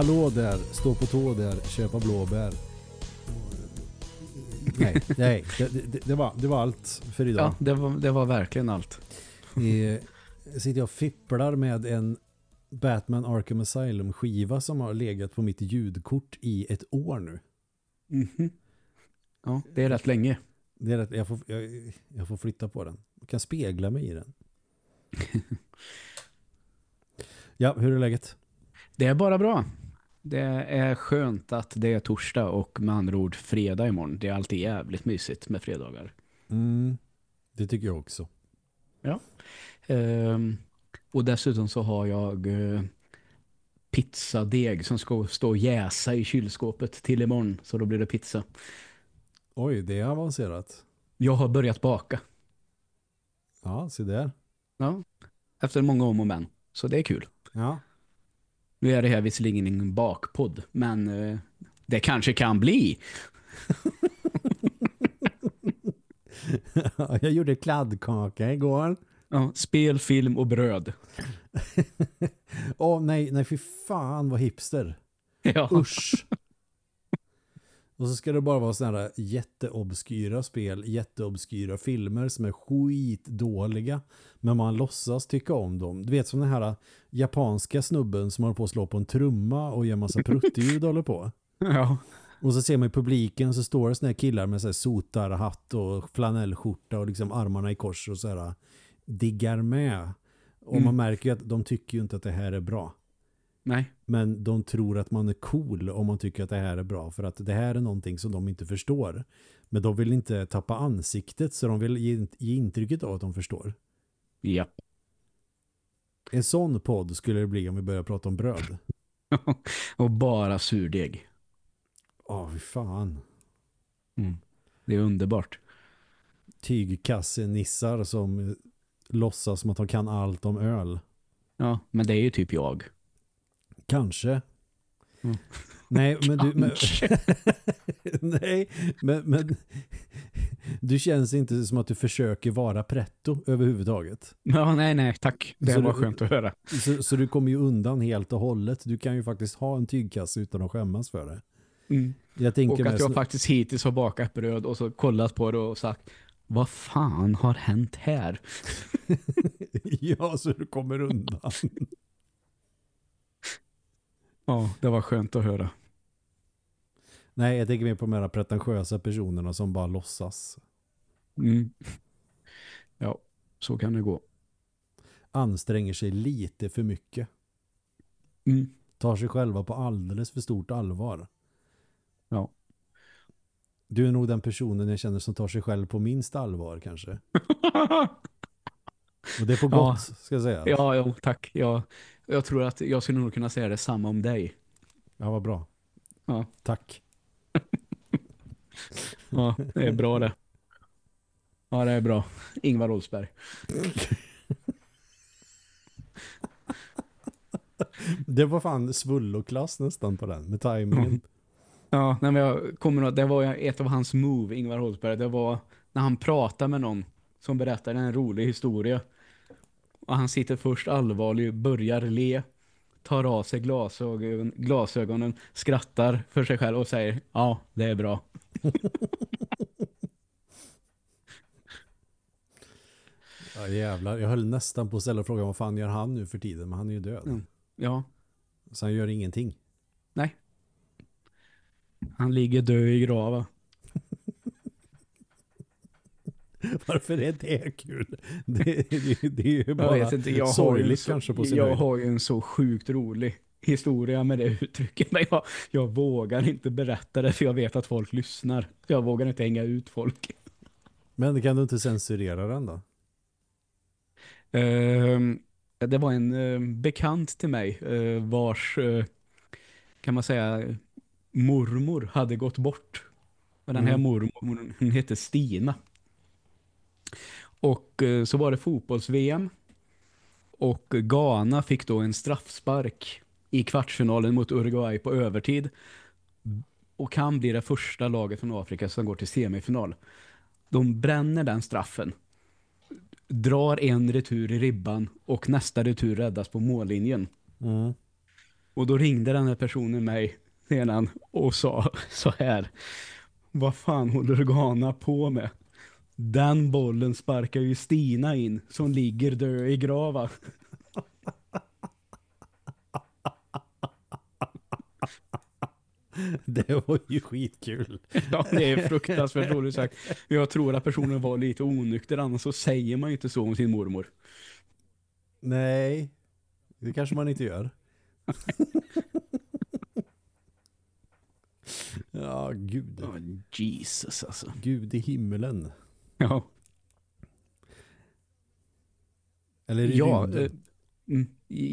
Hallå där, stå på tå där, köpa blåbär. Nej, nej det, det, det, var, det var allt för idag. Ja, det var, det var verkligen allt. Eh, sitter jag och fipplar med en Batman Arkham Asylum skiva som har legat på mitt ljudkort i ett år nu. Mhm. Ja, det är rätt länge. Det är rätt, jag, får, jag, jag får flytta på den. Jag kan spegla mig i den. ja, hur är läget? Det är bara bra. Det är skönt att det är torsdag och med andra ord fredag imorgon. Det är alltid jävligt mysigt med fredagar. Mm, det tycker jag också. Ja. Ehm, och dessutom så har jag eh, pizzadeg som ska stå och jäsa i kylskåpet till imorgon. Så då blir det pizza. Oj, det är avancerat. Jag har börjat baka. Ja, se där. Ja. Efter många om och men. Så det är kul. Ja. Nu är det här visserligen ingen bakpodd, men eh, det kanske kan bli. jag gjorde kladdkaka igår. Ja, spel, film och bröd. Åh oh, nej, nej fy fan vad hipster. Ja. Usch. Och så ska det bara vara sådana här jätteobskyra spel, jätteobskyra filmer som är skitdåliga. Men man låtsas tycka om dem. Du vet som den här japanska snubben som håller på att slå på en trumma och gör massa pruttljud håller på. Ja. Och så ser man i publiken så står det såna här killar med så här sotarhatt och flanellskjorta och liksom armarna i kors och så här diggar med. Och Mm. man märker ju att de tycker ju inte att det här är bra. Nej. Men de tror att man är cool om man tycker att det här är bra. För att det här är någonting som de inte förstår. Men de vill inte tappa ansiktet så de vill ge, ge intrycket av att de förstår. Ja. En sån podd skulle det bli om vi börjar prata om bröd. och bara surdeg. Åh, fy fan. Mm. Det är underbart. Tygkassenissar som eh, låtsas som att de kan allt om öl. Ja, men det är ju typ jag. Kanske. Mm. Nej, men du... Men, nej, men, men du känns inte som att du försöker vara pretto överhuvudtaget. Ja, nej, nej, tack. Det Så var du- skönt att höra. Så, så du kommer ju undan helt och hållet. Du kan ju faktiskt ha en tygkasse utan att skämmas för det. Mm. Jag tänker Och att jag faktiskt hittills har bakat bröd och så kollat på det och sagt vad fan har hänt här? Ja, så du kommer undan. Ja, det var skönt att höra. Nej, jag tänker mer på de här pretentiösa personerna som bara låtsas. Mm. Ja, så kan det gå. Anstränger sig lite för mycket. Mm. Tar sig själva på alldeles för stort allvar. Ja. Du är nog den personen jag känner som tar sig själv på minst allvar kanske. Och det är på gott, Ja. ska jag säga. ja, jo, tack. Jag, jag tror att jag skulle nog kunna säga detsamma om dig. Ja, vad bra. Ja. Tack. Ja, det är bra det. Ja, det är bra. Ingvar Oldsberg. Det var fan svulloklass nästan på den, med tajmingen. Ja, nej, men jag kommer ihåg, det var ett av hans move, Ingvar Oldsberg. Det var när han pratar med någon som berättar en rolig historia. Och han sitter först allvarlig, börjar le, tar av sig glasögon, glasögonen, skrattar för sig själv och säger ja, det är bra. Ja, jävlar. Jag höll nästan på att ställa frågan vad fan gör han nu för tiden, men han är ju död. Mm. Ja, Så han gör ingenting. han ligger död i graven. Varför är det kul? Det, det, det är ju bara Jag vet inte, jag har, ju en sorgligt så, kanske på sin jag höjd. har ju en så sjukt rolig historia med det uttrycket. Men jag, jag vågar inte berätta det för jag vet att folk lyssnar. Jag vågar inte hänga ut folk. Men kan du inte censurera den då? Ehm, det var en eh, bekant till mig eh, vars, eh, kan man säga, mormor hade gått bort. Och den här Mm. mormor, hon hette Stina. Och eh, så var det fotbolls-VM. Och Ghana fick då en straffspark i kvartsfinalen mot Uruguay på övertid. Och kan bli det första laget från Afrika som går till semifinal. De bränner den straffen. Drar en retur i ribban och nästa retur räddas på mållinjen. Mm. Och då ringde den här personen mig sedan och sa så här. Vad fan håller Ghana på med? Den bollen sparkar ju Stina in som ligger död i grava. Det var ju skitkul. Ja, det är fruktansvärt roligt sagt. Jag tror att personen var lite onykter, annars så säger man ju inte så om sin mormor. Nej, det kanske man inte gör. ja, gud. Ja, Jesus alltså. Gud i himmelen. Ja, Eller i ja, rymden. eh, mm,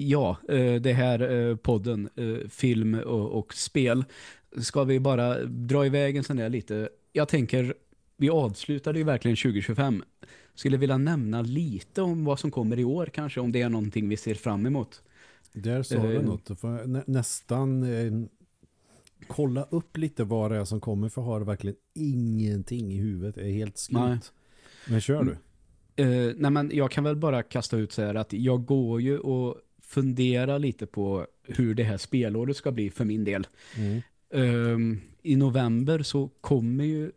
ja eh, det här eh, podden, film och, och spel, ska vi bara dra iväg en sån där lite. Jag tänker, vi avslutade ju verkligen 2025. Skulle vilja nämna lite om vad som kommer i år kanske, om det är någonting vi ser fram emot. Där sa du eh, något. Nä nästan eh, kolla upp lite vad det är som kommer för har verkligen ingenting i huvudet. Är helt slut. Nej. Men kör du. Eh, nej men jag kan väl bara kasta ut så här att jag går ju och funderar lite på hur det här spelåret ska bli för min del. Mm. Ehm, I november så kommer ju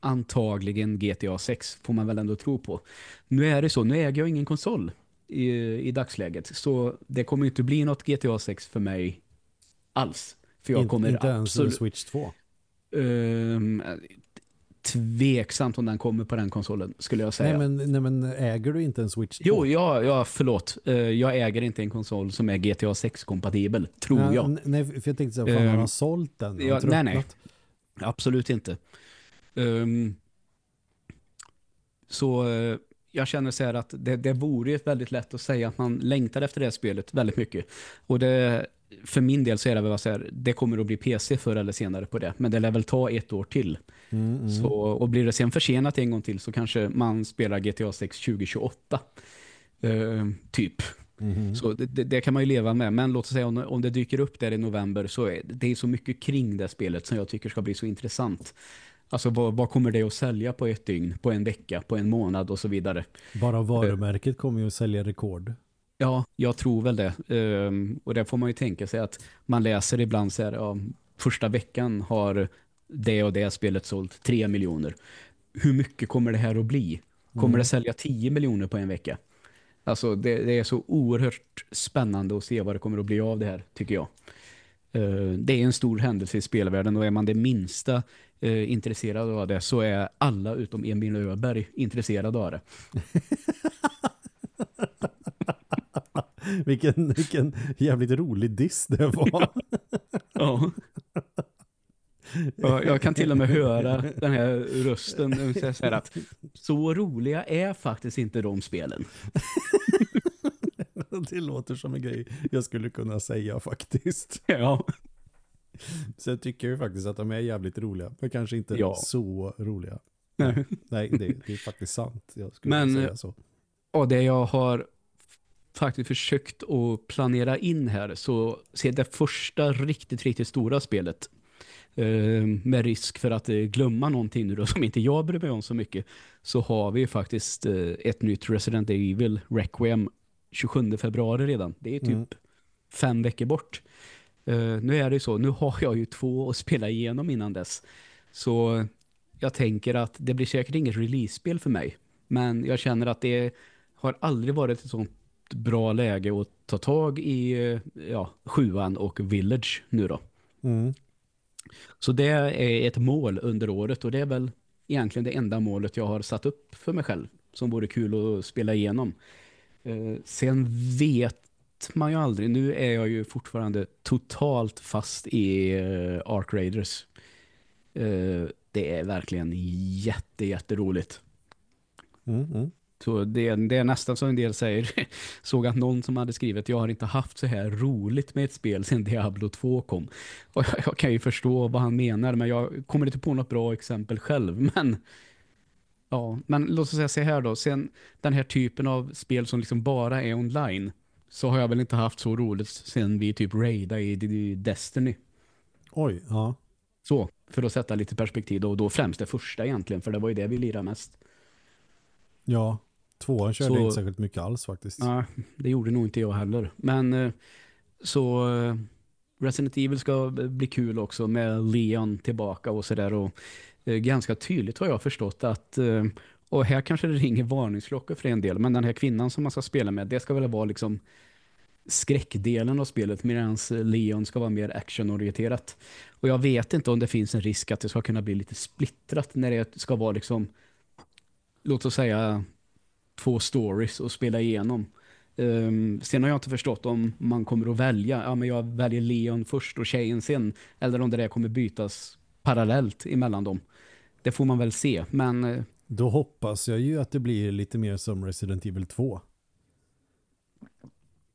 antagligen GTA 6 får man väl ändå tro på. Nu är det så, nu äger jag ingen konsol i, i dagsläget så det kommer inte bli något GTA 6 för mig alls. För jag In, kommer inte ens en absolut... Switch 2. Ehm, tveksamt om den kommer på den konsolen skulle jag säga. Nej men, nej men äger du inte en Switch 2? Jo, ja, ja, förlåt. Eh, jag äger inte en konsol som är GTA 6-kompatibel, tror nej, jag. Nej, för jag tänkte så här, fan, Ehm, han har sålt den. Ja, nej, nej. Absolut inte. Ehm, så eh, jag känner så här att det, det vore ju väldigt lätt att säga att man längtar efter det här spelet väldigt mycket. Och det, för min del så är det väl så här, det kommer att bli PC förr eller senare på det. Men det lär väl ta ett år till. Mm, mm. Så, och blir det sen försenat en gång till så kanske man spelar GTA 6 2028. Ehm, typ. Mhm. Så det, det, det kan man ju leva med. Men låt oss säga om, om det dyker upp där i november så är det är så mycket kring det spelet som jag tycker ska bli så intressant. Alltså vad, vad kommer det att sälja på ett dygn, på en vecka, på en månad och så vidare. Bara varumärket kommer ju att sälja rekord. Ja, jag tror väl det. Ehm, och där får man ju tänka sig att man läser ibland så här, ja, första veckan har det och det spelet sålt 3 miljoner. Hur mycket kommer det här att bli? Kommer Mm. det sälja 10 miljoner på en vecka? Alltså det, det är så oerhört spännande att se vad det kommer att bli av det här, tycker jag. Eh, det är en stor händelse i spelvärlden och är man det minsta eh, intresserad av det så är alla utom Emil Öberg intresserade av det. vilken, vilken jävligt rolig diss det var. Ja. Ja, Jag kan till och med höra den här rösten så här att så roliga är faktiskt inte de spelen. det låter som en grej jag skulle kunna säga faktiskt. Ja, tycker jag ju faktiskt att de är jävligt roliga. Men kanske inte Ja. så roliga. Nej. Nej, det, det är faktiskt sant. Jag skulle Men- säga så. och det jag har faktiskt försökt att planera in här så ser det första riktigt, riktigt stora spelet eh, med risk för att eh, glömma någonting nu då, som inte jag bryr mig om så mycket så har vi faktiskt eh, ett nytt Resident Evil Requiem 27 februari redan. Det är typ Mm. fem veckor bort. Eh, nu är det ju så, nu har jag ju två att spela igenom innan dess. Så jag tänker att det blir säkert inget release-spel för mig. Men jag känner att det har aldrig varit ett sånt bra läge att ta tag i eh, ja, sjuan och Village nu då. Mm. Så det är ett mål under året och det är väl egentligen det enda målet jag har satt upp för mig själv som vore kul att spela igenom. Eh, sen vet man ju aldrig, nu är jag ju fortfarande totalt fast i eh, Ark Raiders. Det är verkligen jätte, jätteroligt. Mm, mm. Så det, det är nästan som en del säger. Såg att någon som hade skrivit jag har inte haft så här roligt med ett spel sedan Diablo 2 kom. Och jag, jag kan ju förstå vad han menar men jag kommer inte på något bra exempel själv. Men ja, men låt oss säga så här då. Sen den här typen av spel som liksom bara är online så har jag väl inte haft så roligt sen vi typ raida i, i Destiny. Oj, ja. Så, för att sätta lite perspektiv och då främst det första egentligen, för det var ju det vi lirade mest. Ja, tvåan körde Så- inte särskilt mycket alls faktiskt. Ja, det gjorde nog inte jag heller. Men eh, så eh, Resident Evil ska bli kul också med Leon tillbaka och sådär och eh, ganska tydligt har jag förstått att och här kanske det ringer varningsklockor för en del men den här kvinnan som man ska spela med det ska väl vara liksom skräckdelen av spelet medan Leon ska vara mer actionorienterat. Och jag vet inte om det finns en risk att det ska kunna bli lite splittrat när det ska vara liksom låt oss säga två stories att spela igenom. Um, sen har jag inte förstått om man kommer att välja, ja men jag väljer Leon först och tjejen sen, eller om det där kommer bytas parallellt emellan dem. Det får man väl se, men... Uh, Då hoppas jag ju att det blir lite mer som Resident Evil 2.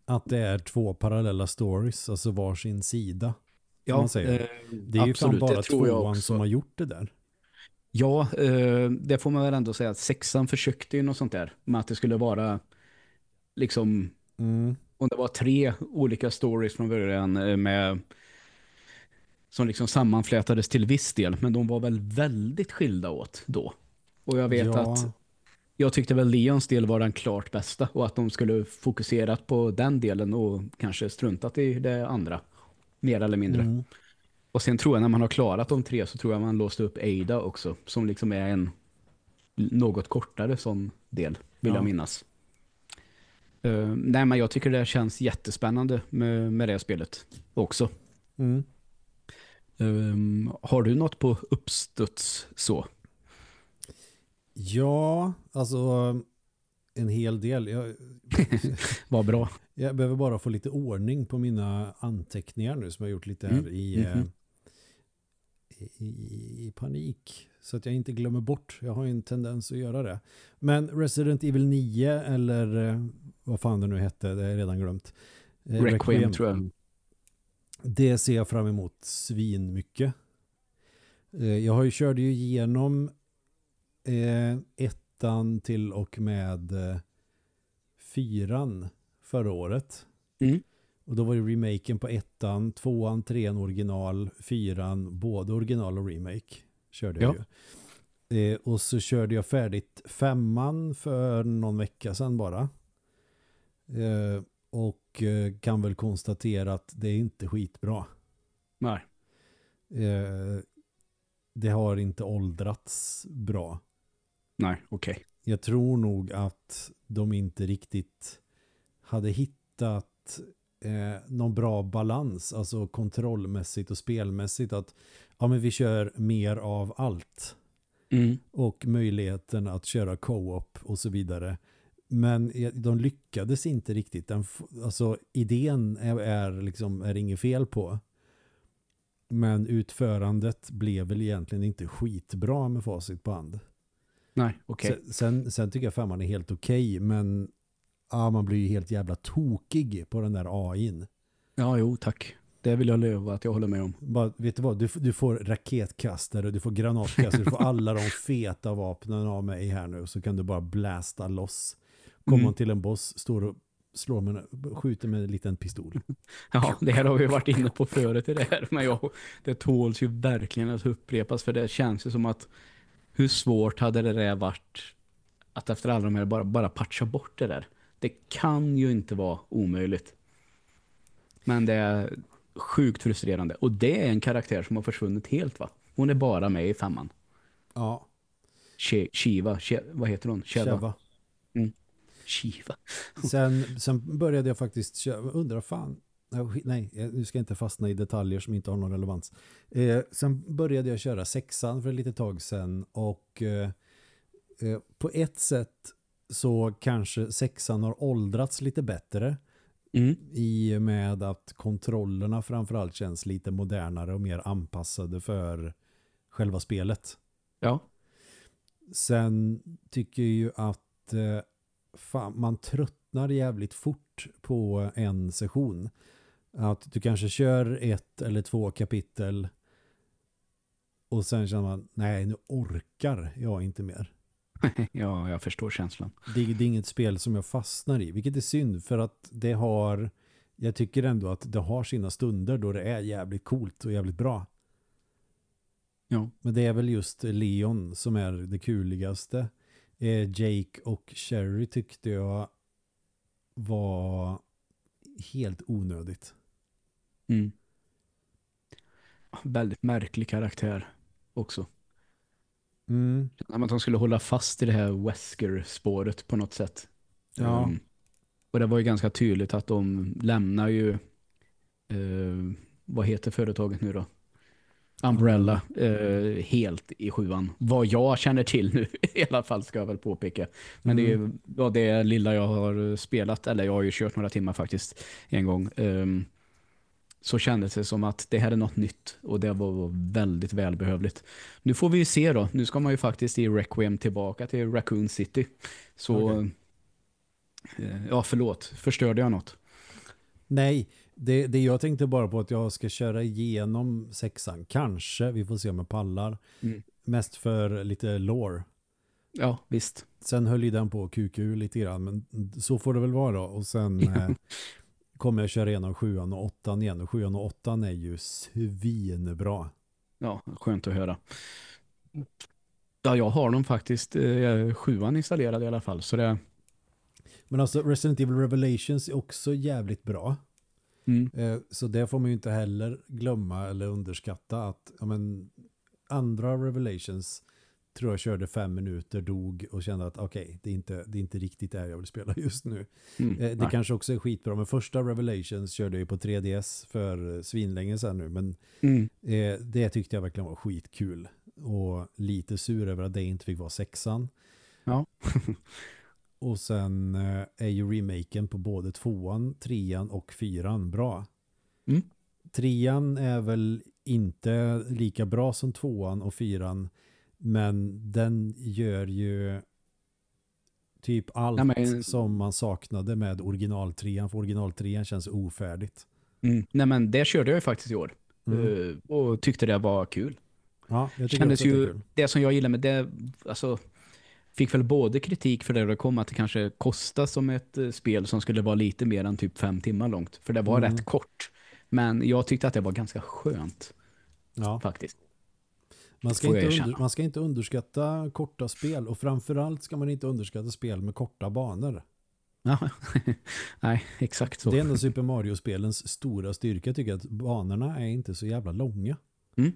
Att det är två parallella stories, alltså varsin sida. Ja, man säger. Uh, det är ju absolut, fan bara tvåan som har gjort det där. Ja, uh, det får man väl ändå säga sexan försökte ju något sånt där, med att det skulle vara liksom mm. om det var tre olika stories från början eh, med som liksom sammanflätades till viss del, men de var väl väldigt skilda åt då. Och jag vet ja. att jag tyckte väl Leons del var den klart bästa och att de skulle fokuserat på den delen och kanske struntat i det andra mer eller mindre. Mm. Och sen tror jag när man har klarat de tre så tror jag man låste upp Ada också som liksom är en något kortare sån del, vill ja. jag minnas. Uh, nej, men jag tycker det känns jättespännande med, med det spelet också. Mm. Um, har du något på uppstuds så? Ja, alltså en hel del. Jag, Vad bra. Jag behöver bara få lite ordning på mina anteckningar nu som jag gjort lite här mm. i, mm -hmm. I, i, panik. Så att jag inte glömmer bort. Jag har ju en tendens att göra det. Men Resident Evil 9 eller eh, vad fan det nu hette, det är redan glömt. Eh, Requiem, Requiem tror jag. Det ser jag fram emot svin mycket. Eh, jag har ju körde ju igenom ettan till och med fyran förra året. Mm. Och då var det remaken på ettan, tvåan, trean original, fyran, både original och remake körde jag ja. ju. Eh, och så körde jag färdigt femman för någon vecka sedan bara. Eh, och eh, kan väl konstatera att det är inte skitbra. Nej. Eh, det har inte åldrats bra. Nej, okej. Okay. Jag tror nog att de inte riktigt hade hittat eh, någon bra balans, alltså kontrollmässigt och spelmässigt att ja men vi kör mer av allt. Mm. Och möjligheten att köra co-op och så vidare. Men de lyckades inte riktigt. Den, alltså idén är, är liksom är inget fel på. Men utförandet blev väl egentligen inte skitbra med facit på hand. Nej, okej. Okay. Sen, sen, tycker jag femman är helt okej, okay, men ja, man blir ju helt jävla tokig på den där AIn. Ja, jo, tack. Det vill jag lova att jag håller med om. Bara, vet du vad? Du, du får raketkastare, du får granatkastare, du får alla de feta vapnen av mig här nu. Så kan du bara blästa loss. Kommer mm. man till en boss, står och slår med, skjuter med en liten pistol. Ja, det här har vi varit inne på förut i det här. Men jag, det tåls ju verkligen att upprepas. För det känns ju som att hur svårt hade det där varit att efter alla de här bara, bara patcha bort det där. Det kan ju inte vara omöjligt. Men det är sjukt frustrerande. Och det är en karaktär som har försvunnit helt va? Hon är bara med i femman. Ja. Shiva, vad heter hon? Sheva. Mm. Shiva. sen, sen började jag faktiskt undra fan, nej, nu ska jag inte fastna i detaljer som inte har någon relevans. Eh, sen började jag köra sexan för ett litet tag sedan och eh, eh, på ett sätt så kanske sexan har åldrats lite bättre mm. i och med att kontrollerna framförallt känns lite modernare och mer anpassade för själva spelet. Ja. Sen tycker jag ju att eh, fan, man tröttnar jävligt fort på en session. Att du kanske kör ett eller två kapitel och sen känner man, nej nu orkar jag inte mer. ja, jag förstår känslan. Det, det, är inget spel som jag fastnar i, vilket är synd för att det har, jag tycker ändå att det har sina stunder då det är jävligt coolt och jävligt bra. Ja. Men det är väl just Leon som är det kuligaste. Eh, Jake och Sherry tyckte jag var helt onödigt. Mm. väldigt märklig karaktär också. Mm. Att de skulle hålla fast i det här Wesker-spåret på något sätt. Ja. Um, och det var ju ganska tydligt att de lämnar ju uh, vad heter företaget nu då? Umbrella uh, helt i sjuan. Vad jag känner till nu i alla fall ska jag väl påpeka. Men det är ju ja, det lilla jag har spelat, eller jag har ju kört några timmar faktiskt en gång. Um, så kändes det som att det här är något nytt och det var väldigt välbehövligt. Nu får vi ju se då. Nu ska man ju faktiskt i Requiem tillbaka till Raccoon City. Så Okej. eh, ja, förlåt. Förstörde jag något? Nej, det, det jag tänkte bara på att jag ska köra igenom sexan. Kanske, vi får se om jag pallar. Mm. Mest för lite lore. Ja, visst. Sen höll ju den på QQ lite grann, men så får det väl vara. Och sen eh, kommer jag köra igenom sjuan och åttan igen. Och sjuan och åttan är ju svinbra. Ja, skönt att höra. Ja, jag har dem faktiskt eh, sjuan installerad i alla fall. Så det, Men alltså Resident Evil Revelations är också jävligt bra. mm, Eh, Så det får man ju inte heller glömma eller underskatta att ja, men, andra Revelations tror jag körde fem minuter, dog och kände att okej, det, är inte, det är inte riktigt det här jag vill spela just nu. mm, Eh, Det nej. kanske också är skitbra, men första Revelations körde jag ju på 3DS för eh, svinlänge sedan nu, men Mm, eh, det tyckte jag verkligen var skitkul. Och lite sur över att det inte fick vara sexan. Ja. och sen eh, är ju remaken på både tvåan, trean och fyran bra. Mm. Trean är väl inte lika bra som tvåan och fyran, men den gör ju typ allt Nej, men- som man saknade med originaltrean, för originaltrean känns ofärdigt. mm. Nej, men det körde jag ju faktiskt i år. Mm. Eh, och tyckte det var kul. Ja, jag kändes att det ju, kul. det som jag gillar med det, alltså fick väl både kritik för det det kom att det kanske kostar som ett eh, spel som skulle vara lite mer än typ fem timmar långt. För det var Mm. rätt kort. Men jag tyckte att det var ganska skönt Ja. faktiskt. Man ska, inte under, man ska inte underskatta korta spel och framförallt ska man inte underskatta spel med korta banor. Nej, exakt så. Det är ändå Super Mario-spelens stora styrka tycker jag att banorna är inte så jävla långa. Mm.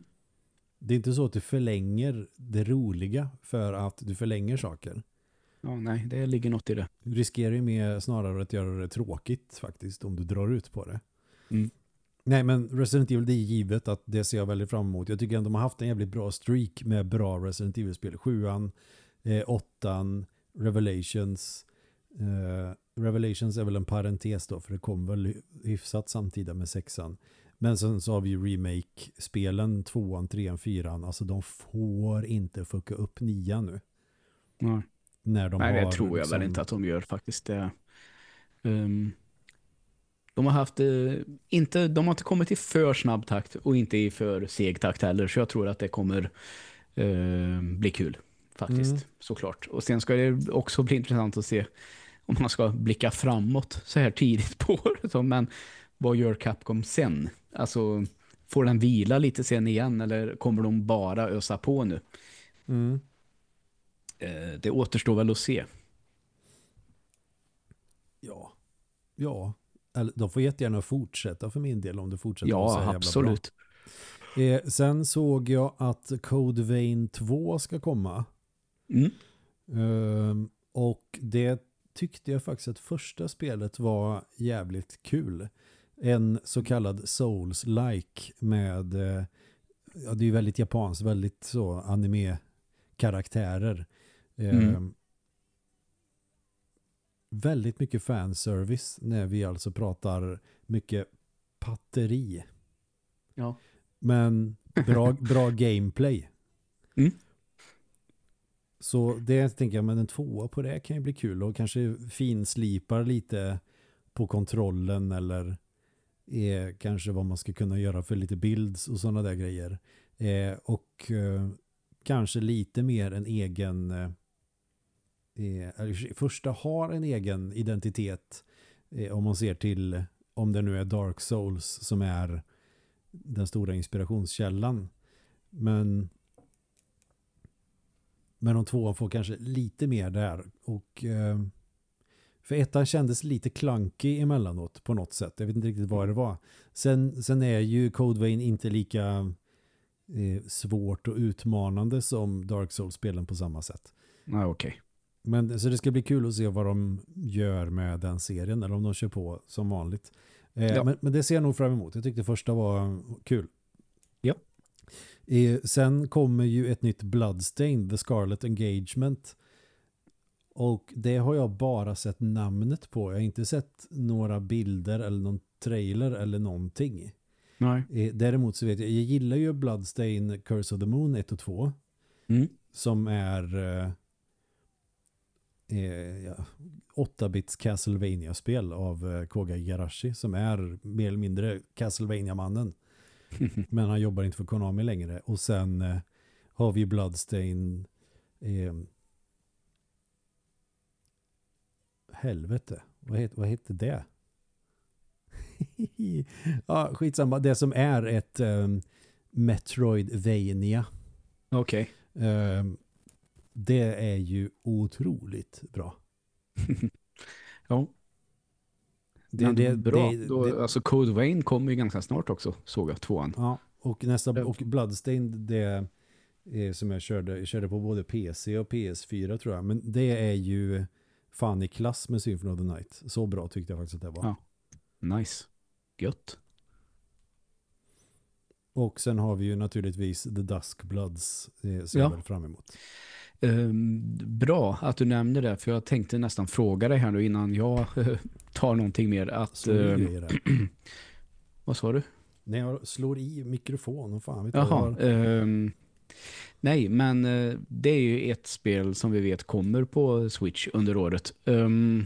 Det är inte så att du förlänger det roliga för att du förlänger saker. Ja, nej, det ligger något i det. Du riskerar ju med snarare att göra det tråkigt faktiskt om du drar ut på det. Mm. Nej men Resident Evil det är givet att det ser jag väldigt fram emot. Jag tycker ändå de har haft en jävligt bra streak med bra Resident Evil-spel. Sjuan, eh, åttan, Revelations. Eh, Revelations är väl en parentes då för det kom väl hyfsat samtida med sexan. Men sen så har vi ju remake-spelen, tvåan, trean, fyran. Alltså de får inte fucka upp nian nu. Nej, När de nej har det tror jag liksom- väl inte att de gör faktiskt. Det. Ehm, de har haft, eh, inte, de har inte kommit i för snabb takt och inte i för seg takt heller. Så jag tror att det kommer eh, bli kul faktiskt, Mm. såklart. Och sen ska det också bli intressant att se om man ska blicka framåt så här tidigt på året. Men vad gör Capcom sen? Alltså, får den vila lite sen igen eller kommer de bara ösa på nu? Mm. Eh, det återstår väl att se. Ja. Ja. De får jättegärna fortsätta för min del om det fortsätter Ja, jävla absolut. bra. Eh, sen såg jag att Code Vein 2 ska komma. Mm. Ehm, och det tyckte jag faktiskt att första spelet var jävligt kul. En så kallad Souls-like med, eh, ja det är ju väldigt japanskt, väldigt så anime-karaktärer. Ehm, Mm. Väldigt mycket fanservice när vi alltså pratar mycket patteri. Ja. Men bra, bra gameplay. Mm. Så det tänker jag, men en tvåa på det kan ju bli kul och kanske finslipar lite på kontrollen eller är kanske vad man ska kunna göra för lite builds och sådana där grejer. Eh, och eh, kanske lite mer en egen eh, första har en egen identitet eh, om man ser till om det nu är Dark Souls som är den stora inspirationskällan. Men men de två får kanske lite mer där. Och eh, för ettan kändes lite klankig emellanåt på något sätt. Jag vet inte riktigt vad det var. Sen, sen är ju Code Vein inte lika eh, svårt och utmanande som Dark Souls-spelen på samma sätt. Ja, okej. Men så det ska bli kul att se vad de gör med den serien eller om de kör på som vanligt. Eh, Ja. men, men det ser jag nog fram emot. Jag tyckte första var kul. Ja. Eh, sen kommer ju ett nytt Bloodstained, The Scarlet Engagement. Och det har jag bara sett namnet på. Jag har inte sett några bilder eller någon trailer eller någonting. Nej. Eh, däremot så vet jag, jag gillar ju Bloodstain Curse of the Moon 1 och 2 Mm. som är eh, ja, 8-bits Castlevania-spel av eh, Koga Igarashi som är mer eller mindre Castlevania-mannen. Men han jobbar inte för Konami längre. Och sen eh, har vi Bloodstain eh, helvete, vad, het, vad heter det? ja, skitsamma. Det som är ett eh, Metroidvania. Okej. Eh, det är ju otroligt bra. Ja. Det, Men det, bra. det- Då, det- alltså Code Vein kommer ju ganska snart också, såg jag, tvåan. ja, och nästa och Bloodstained det är som jag körde, jag körde på både PC och PS4 tror jag, men det är ju fan i klass med Symphony of the Night. Så bra tyckte jag faktiskt att det var. Ja. Nice. Gött. Och sen har vi ju naturligtvis The Dusk Bloods eh, ser Ja. jag väl fram emot. Ehm, bra att du nämner det, för jag tänkte nästan fråga dig här nu innan jag tar någonting mer. Att, där. vad sa du? När jag slår i mikrofon, och fan vet jag Jaha. har... ehm, nej, men eh, det är ju ett spel som vi vet kommer på Switch under året. Ehm,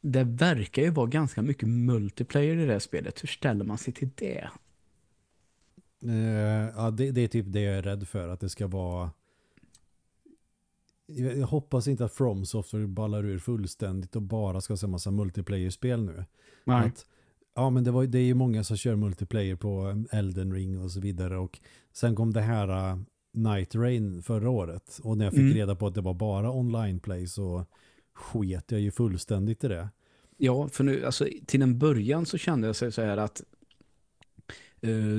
det verkar ju vara ganska mycket multiplayer i det här spelet. Hur ställer man sig till det? Eh, ja, det, det är typ det jag är rädd för, att det ska vara... Jag, hoppas inte att From Software ballar ur fullständigt och bara ska se massa multiplayer-spel nu. Nej. Att, ja, men det, var, det är ju många som kör multiplayer på Elden Ring och så vidare. Och sen kom det här uh, Night Rain förra året. Och när jag fick Mm. reda på att det var bara online play så sket jag ju fullständigt i det. Ja, för nu, alltså, till en början så kände jag sig så här att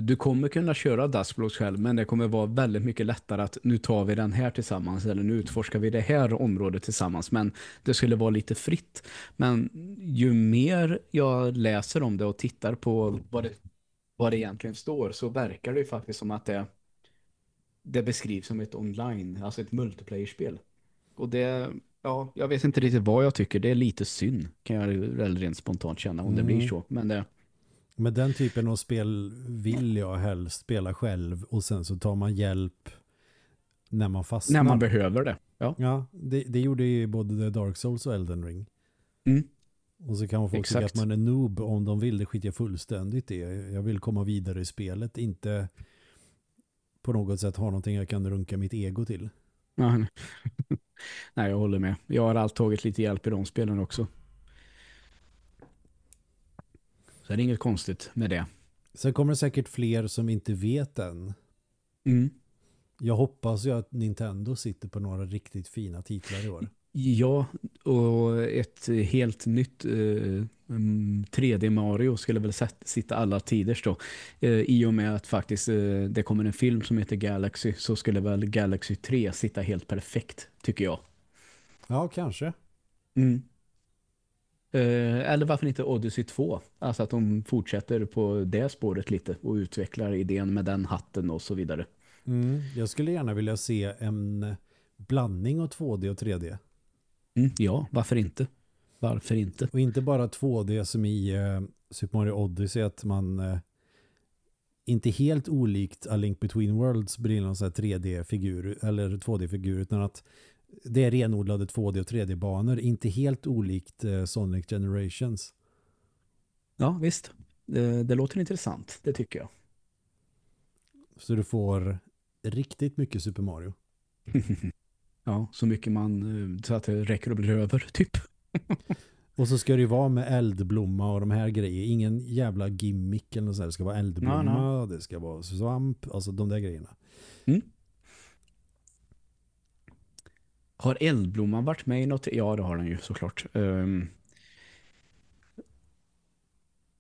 du kommer kunna köra Dustblocks själv, men det kommer vara väldigt mycket lättare att nu tar vi den här tillsammans eller nu utforskar vi det här området tillsammans, men det skulle vara lite fritt. Men ju mer jag läser om det och tittar på vad det, vad det egentligen står så verkar det ju faktiskt som att det, det beskrivs som ett online, alltså ett multiplayer-spel. Och det, ja, jag vet inte riktigt vad jag tycker. Det är lite synd, kan jag rent spontant känna om det Mm. blir så. Men det, Men den typen av spel vill jag helst spela själv och sen så tar man hjälp när man fastnar. när man behöver det. Ja, Ja, det, det gjorde ju både The Dark Souls och Elden Ring. Mm. Och så kan man folk tycka att man är noob om de vill, det skiter jag fullständigt i. Jag vill komma vidare i spelet, inte på något sätt ha någonting jag kan runka mitt ego till. Nej, jag håller med. Jag har allt tagit lite hjälp i de spelen också. Så det är inget konstigt med det. Sen kommer det säkert fler som inte vet än. Mm. Jag hoppas ju att Nintendo sitter på några riktigt fina titlar i år. Ja, och ett helt nytt eh, mm, 3D Mario skulle väl sitta alla tiders då. Eh, I och med att faktiskt eh, det kommer en film som heter Galaxy så skulle väl Galaxy 3 sitta helt perfekt, tycker jag. Ja, kanske. Eh, eller varför inte Odyssey 2? Alltså att de fortsätter på det spåret lite och utvecklar idén med den hatten och så vidare. Mm. Jag skulle gärna vilja se en blandning av 2D och 3D. Mm, ja, varför inte? Varför inte? Och inte bara 2D som i eh, Super Mario Odyssey att man eh, inte helt olikt A Link Between Worlds blir någon sån här 3D-figur eller 2D-figur utan att det är renodlade 2D och 3D-banor. Inte helt olikt eh, Sonic Generations. Ja, visst. Det, det låter intressant, det tycker jag. Så du får riktigt mycket Super Mario. ja, så mycket man eh, så att det räcker och blir över, typ. Och så ska det ju vara med eldblomma och de här grejerna. Ingen jävla gimmick eller något sånt. Det ska vara eldblomma, Ja, det ska vara svamp, alltså de där grejerna. Har Eldblomman varit med i något? Ja, det har den ju såklart. Ehm,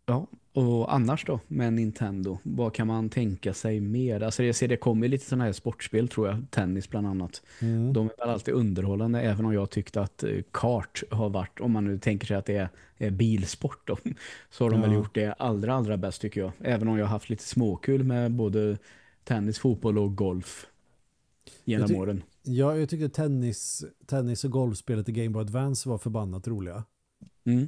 ja, Och annars då med Nintendo, vad kan man tänka sig mer? Alltså jag ser det kommer lite sådana här sportspel tror jag, tennis bland annat. Mm. De är väl alltid underhållande även om jag tyckte att eh, kart har varit, om man nu tänker sig att det är, bilsport då, så har de väl Ja. gjort det allra allra bäst tycker jag. Även om jag har haft lite småkul med både tennis, fotboll och golf genom åren. Ja, jag tyckte tennis, tennis och golfspelet i Game Boy Advance var förbannat roliga. Mm.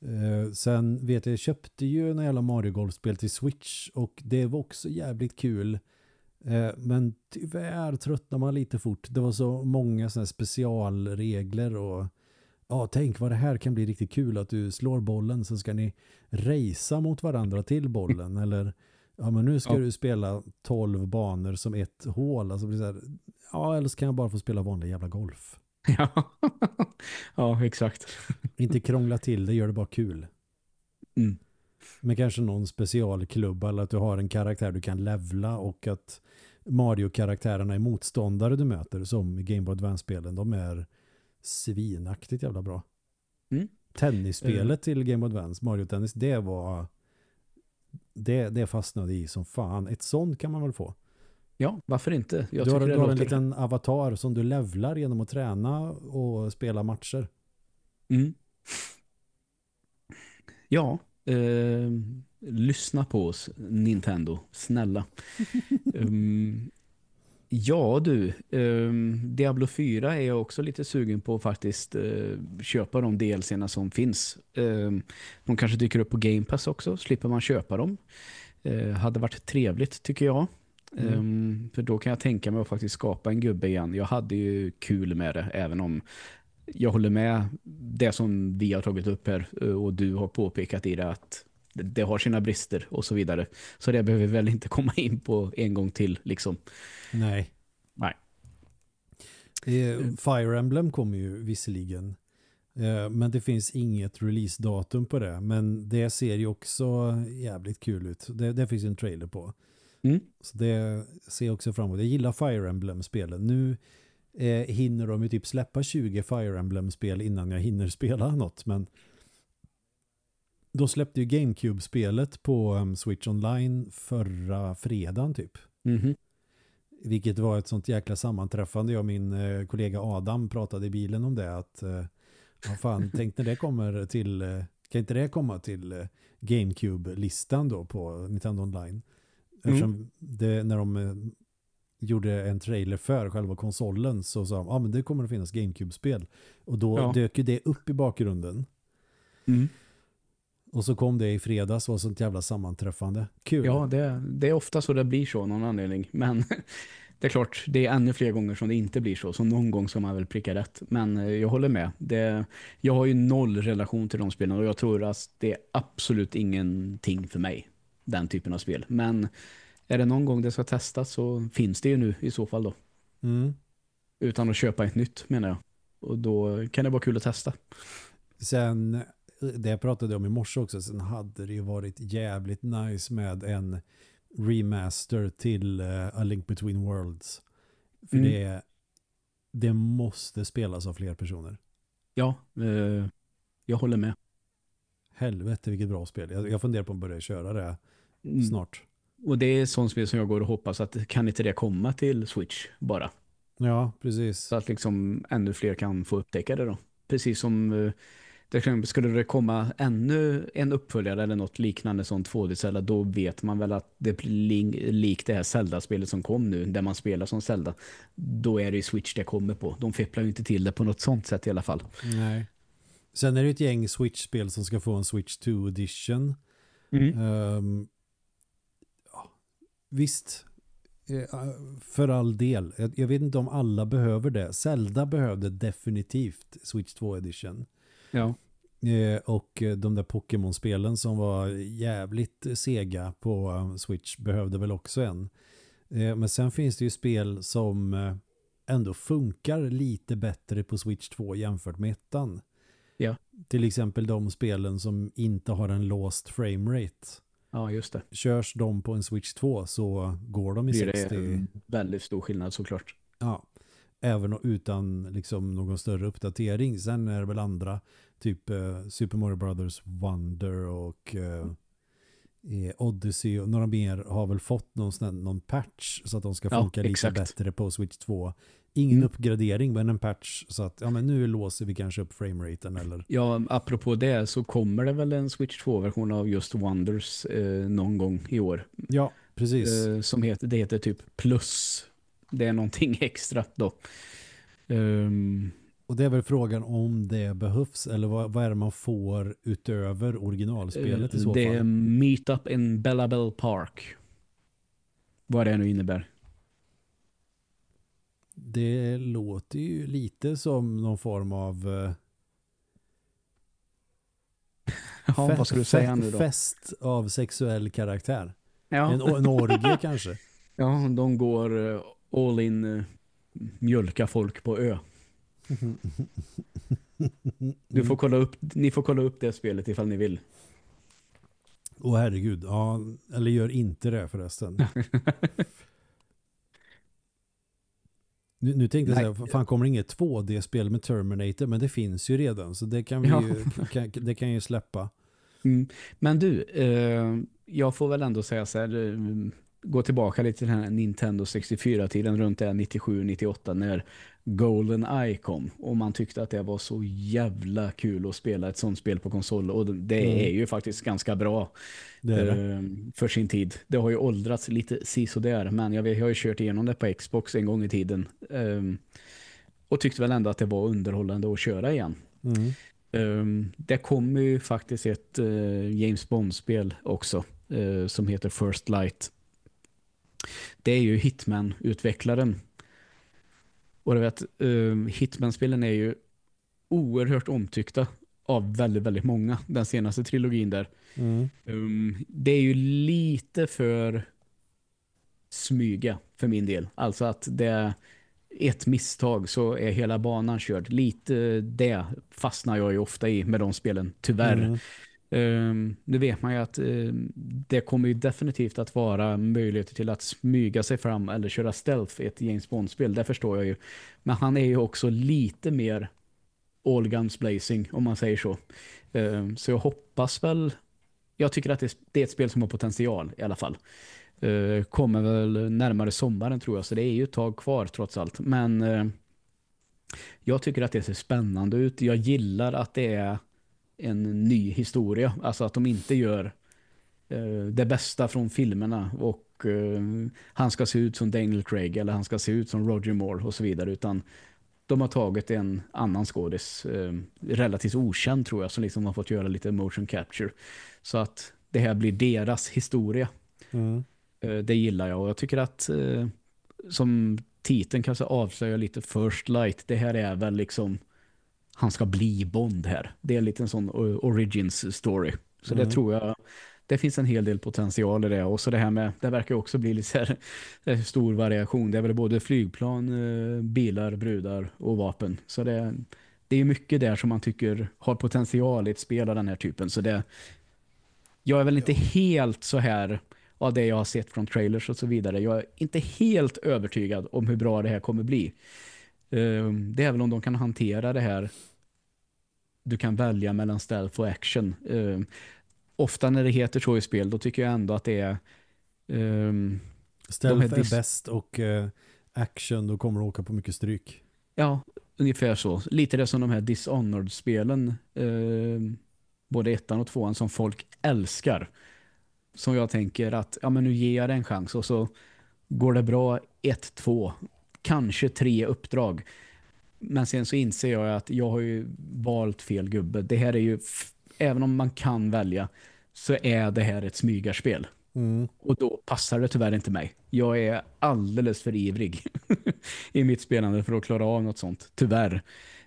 Eh, sen vet jag, jag köpte ju en jävla Mario Golfspel till Switch och det var också jävligt kul. Eh, men tyvärr tröttnar man lite fort. Det var så många såna här specialregler och ja, tänk vad det här kan bli riktigt kul att du slår bollen så ska ni racea mot varandra till bollen eller ja men nu ska Ja. du spela 12 banor som ett hål. Alltså, blir så här, ja, eller så kan jag bara få spela vanlig jävla golf. Ja. ja, exakt. Inte krångla till det, gör det bara kul. Mm. med kanske någon specialklubb eller att du har en karaktär du kan levla och att Mario-karaktärerna är motståndare du möter som i Game Boy Advance-spelen. De är svinaktigt jävla bra. Mm. Tennisspelet till Game Boy Advance, Mario Tennis, det var det, det fastnade i som fan. Ett sånt kan man väl få. Ja, varför inte? Jag du har, du har en liten avatar som du levlar genom att träna och spela matcher. Mm. Ja, eh, lyssna på oss, Nintendo. Snälla. um, ja du, ehm, Diablo 4 är jag också lite sugen på att faktiskt eh, köpa de DLCerna som finns. Ehm, de kanske dyker upp på Game Pass också, slipper man köpa dem. Eh, hade varit trevligt tycker jag. Mm. Ehm, för då kan jag tänka mig att faktiskt skapa en gubbe igen. Jag hade ju kul med det, även om jag håller med det som vi har tagit upp här eh, och du har påpekat i det att det- har sina brister och så vidare. Så det behöver vi väl inte komma in på en gång till liksom. Nej. Nej. Fire Emblem kommer ju visserligen. Eh, men det finns inget releasedatum på det. Men det ser ju också jävligt kul ut. Det, det finns en trailer på. Mm. Så det ser jag också fram emot. Jag gillar Fire Emblem-spelen. Nu eh, hinner de ju typ släppa 20 Fire Emblem-spel innan jag hinner spela något. Men då släppte ju GameCube-spelet på um, Switch Online förra fredagen typ. Mhm. Vilket var ett sånt jäkla sammanträffande. Jag och min eh, kollega Adam pratade i bilen om det. Att, eh, vad fan, tänk när det kommer till, eh, kan inte det komma till eh, GameCube-listan då på Nintendo Online? Eftersom det, när de eh, gjorde en trailer för själva konsolen så sa de, ah, men det kommer att finnas GameCube-spel. Och då Ja. dök ju det upp i bakgrunden. Mm. Och så kom det i fredags och var sånt jävla sammanträffande. Kul. Ja, det, det är ofta så det blir så någon anledning. Men det är klart, det är ännu fler gånger som det inte blir så. Så någon gång ska man väl pricka rätt. Men eh, jag håller med. Det, jag har ju noll relation till de spelen och jag tror att det är absolut ingenting för mig. Den typen av spel. Men är det någon gång det ska testas så finns det ju nu i så fall då. Mm. Utan att köpa ett nytt menar jag. Och då kan det vara kul att testa. Sen, det jag pratade om i morse också, sen hade det ju varit jävligt nice med en remaster till uh, A Link Between Worlds. För Mm. det, det måste spelas av fler personer. Ja, eh, jag håller med. Helvete vilket bra spel. Jag, jag funderar på att börja köra det Mm. snart. Och det är sånt spel som jag går och hoppas att kan inte det komma till Switch bara. Ja, precis. Så att liksom ännu fler kan få upptäcka det då. Precis som eh, det skulle det komma ännu en uppföljare eller något liknande som 2D-Zelda då vet man väl att det blir li- likt det här Zelda-spelet som kom nu där man spelar som Zelda. Då är det ju Switch det kommer på. De fipplar ju inte till det på något sånt sätt i alla fall. Nej. Sen är det ett gäng Switch-spel som ska få en Switch 2 edition. Ehm, ja, visst, Eh, för all del. Jag, vet inte om alla behöver det. Zelda behövde definitivt Switch 2 edition. Ja. Eh, och eh, de där Pokémon-spelen som var jävligt sega på eh, Switch behövde väl också en. Men sen finns det ju spel som ändå funkar lite bättre på Switch 2 jämfört med ettan. Ja. Till exempel de spelen som inte har en låst framerate. Ja, just det. Körs de på en Switch 2 så går de i Det är 60. väldigt stor skillnad såklart. Ja, även utan liksom någon större uppdatering. Sen är det väl andra, typ eh, Super Mario Brothers Wonder och eh, eh, Odyssey och några mer har väl fått någon, sån, någon patch så att de ska Ja, funka lite exakt. bättre på Switch 2. Ingen Mm. uppgradering men en patch så att ja, men nu låser vi kanske upp frameraten eller Ja, apropå det så kommer det väl en Switch 2-version av just Wonders eh, någon gång i år. ja, precis. Eh, som heter, det heter typ Plus. Det är någonting extra då. Ehm, Och det är väl frågan om det behövs eller vad, vad är det man får utöver originalspelet i så Eh, det är fall? Meetup in Bellabelle Park. Vad det nu innebär. Det låter ju lite som någon form av eh, Ja, fe- vad ska du säga nu då? fest av sexuell karaktär. Ja, En, en orgie kanske. ja de går eh, all in eh, mjölka folk på ö. Du får kolla upp, ni får kolla upp det spelet ifall ni vill. Åh herregud, ja, eller gör inte det förresten. nu, nu tänkte jag säga, fan kommer det inget 2D-spel med Terminator, men det finns ju redan, så det kan vi Ja. ju, kan, det kan ju släppa. Mm. Men du, eh, jag får väl ändå säga så här, eh, gå tillbaka lite till den här Nintendo 64-tiden runt där 97-98 när Golden Eye kom och man tyckte att det var så jävla kul att spela ett sånt spel på konsol och det Mm. är ju faktiskt ganska bra Det det. eh, för sin tid. Det har ju åldrats lite sisådär men jag, vet, jag har ju kört igenom det på Xbox en gång i tiden eh, och tyckte väl ändå att det var underhållande att köra igen. Mm. Um, det kommer ju faktiskt ett eh, James Bond-spel också eh, som heter First Light. Det är ju Hitman-utvecklaren. Och du vet, um, Hitman-spelen är ju oerhört omtyckta av väldigt, väldigt många. Den senaste trilogin där. Mm. Um, det är ju lite för smyga för min del. Alltså att det är ett misstag så är hela banan körd. Lite det fastnar jag ju ofta i med de spelen, tyvärr. Mm. Um, nu vet man ju att um, det kommer ju definitivt att vara möjligheter till att smyga sig fram eller köra stealth i ett James Bond-spel, det förstår jag ju. Men han är ju också lite mer all guns blazing, om man säger så. Um, så jag hoppas väl, jag tycker att det, det är ett spel som har potential i alla fall. Uh, kommer väl närmare sommaren tror jag, så det är ju ett tag kvar trots allt. Men uh, jag tycker att det ser spännande ut. Jag gillar att det är en ny historia. Alltså att de inte gör eh, det bästa från filmerna och eh, han ska se ut som Daniel Craig eller han ska se ut som Roger Moore och så vidare utan de har tagit en annan skådis eh, relativt okänd tror jag som liksom har fått göra lite motion capture så att det här blir deras historia. Mm. Eh, det gillar jag och jag tycker att eh, som titeln kanske avslöjar lite First Light, det här är väl liksom han ska bli Bond här. Det är lite en sån o- origins story. Så Mm. det tror jag det finns en hel del potential i det och så det här med det verkar också bli lite så här, eh, stor variation. Det är väl både flygplan, eh, bilar, brudar och vapen. Så det, det är mycket där som man tycker har potential i ett spel av den här typen. Så det jag är väl inte helt så här av det jag har sett från trailers och så vidare. Jag är inte helt övertygad om hur bra det här kommer bli. Um, det är väl om de kan hantera det här du kan välja mellan stealth och action. Um, ofta när det heter så i spel då tycker jag ändå att det är um, Stealth De dis- är bäst och eh, action, då kommer du åka på mycket stryk. ja, ungefär så. Lite det som de här Dishonored-spelen um, både ettan och tvåan som folk älskar. Som jag tänker att ja men nu ger jag det en chans och så går det bra ett, två, kanske tre uppdrag. Men sen så inser jag att jag har ju valt fel gubbe. Det här är ju, även om man kan välja, så är det här ett smygarspel. Mm. Och då passar det tyvärr inte mig. Jag är alldeles för ivrig i mitt spelande för att klara av något sånt. Tyvärr.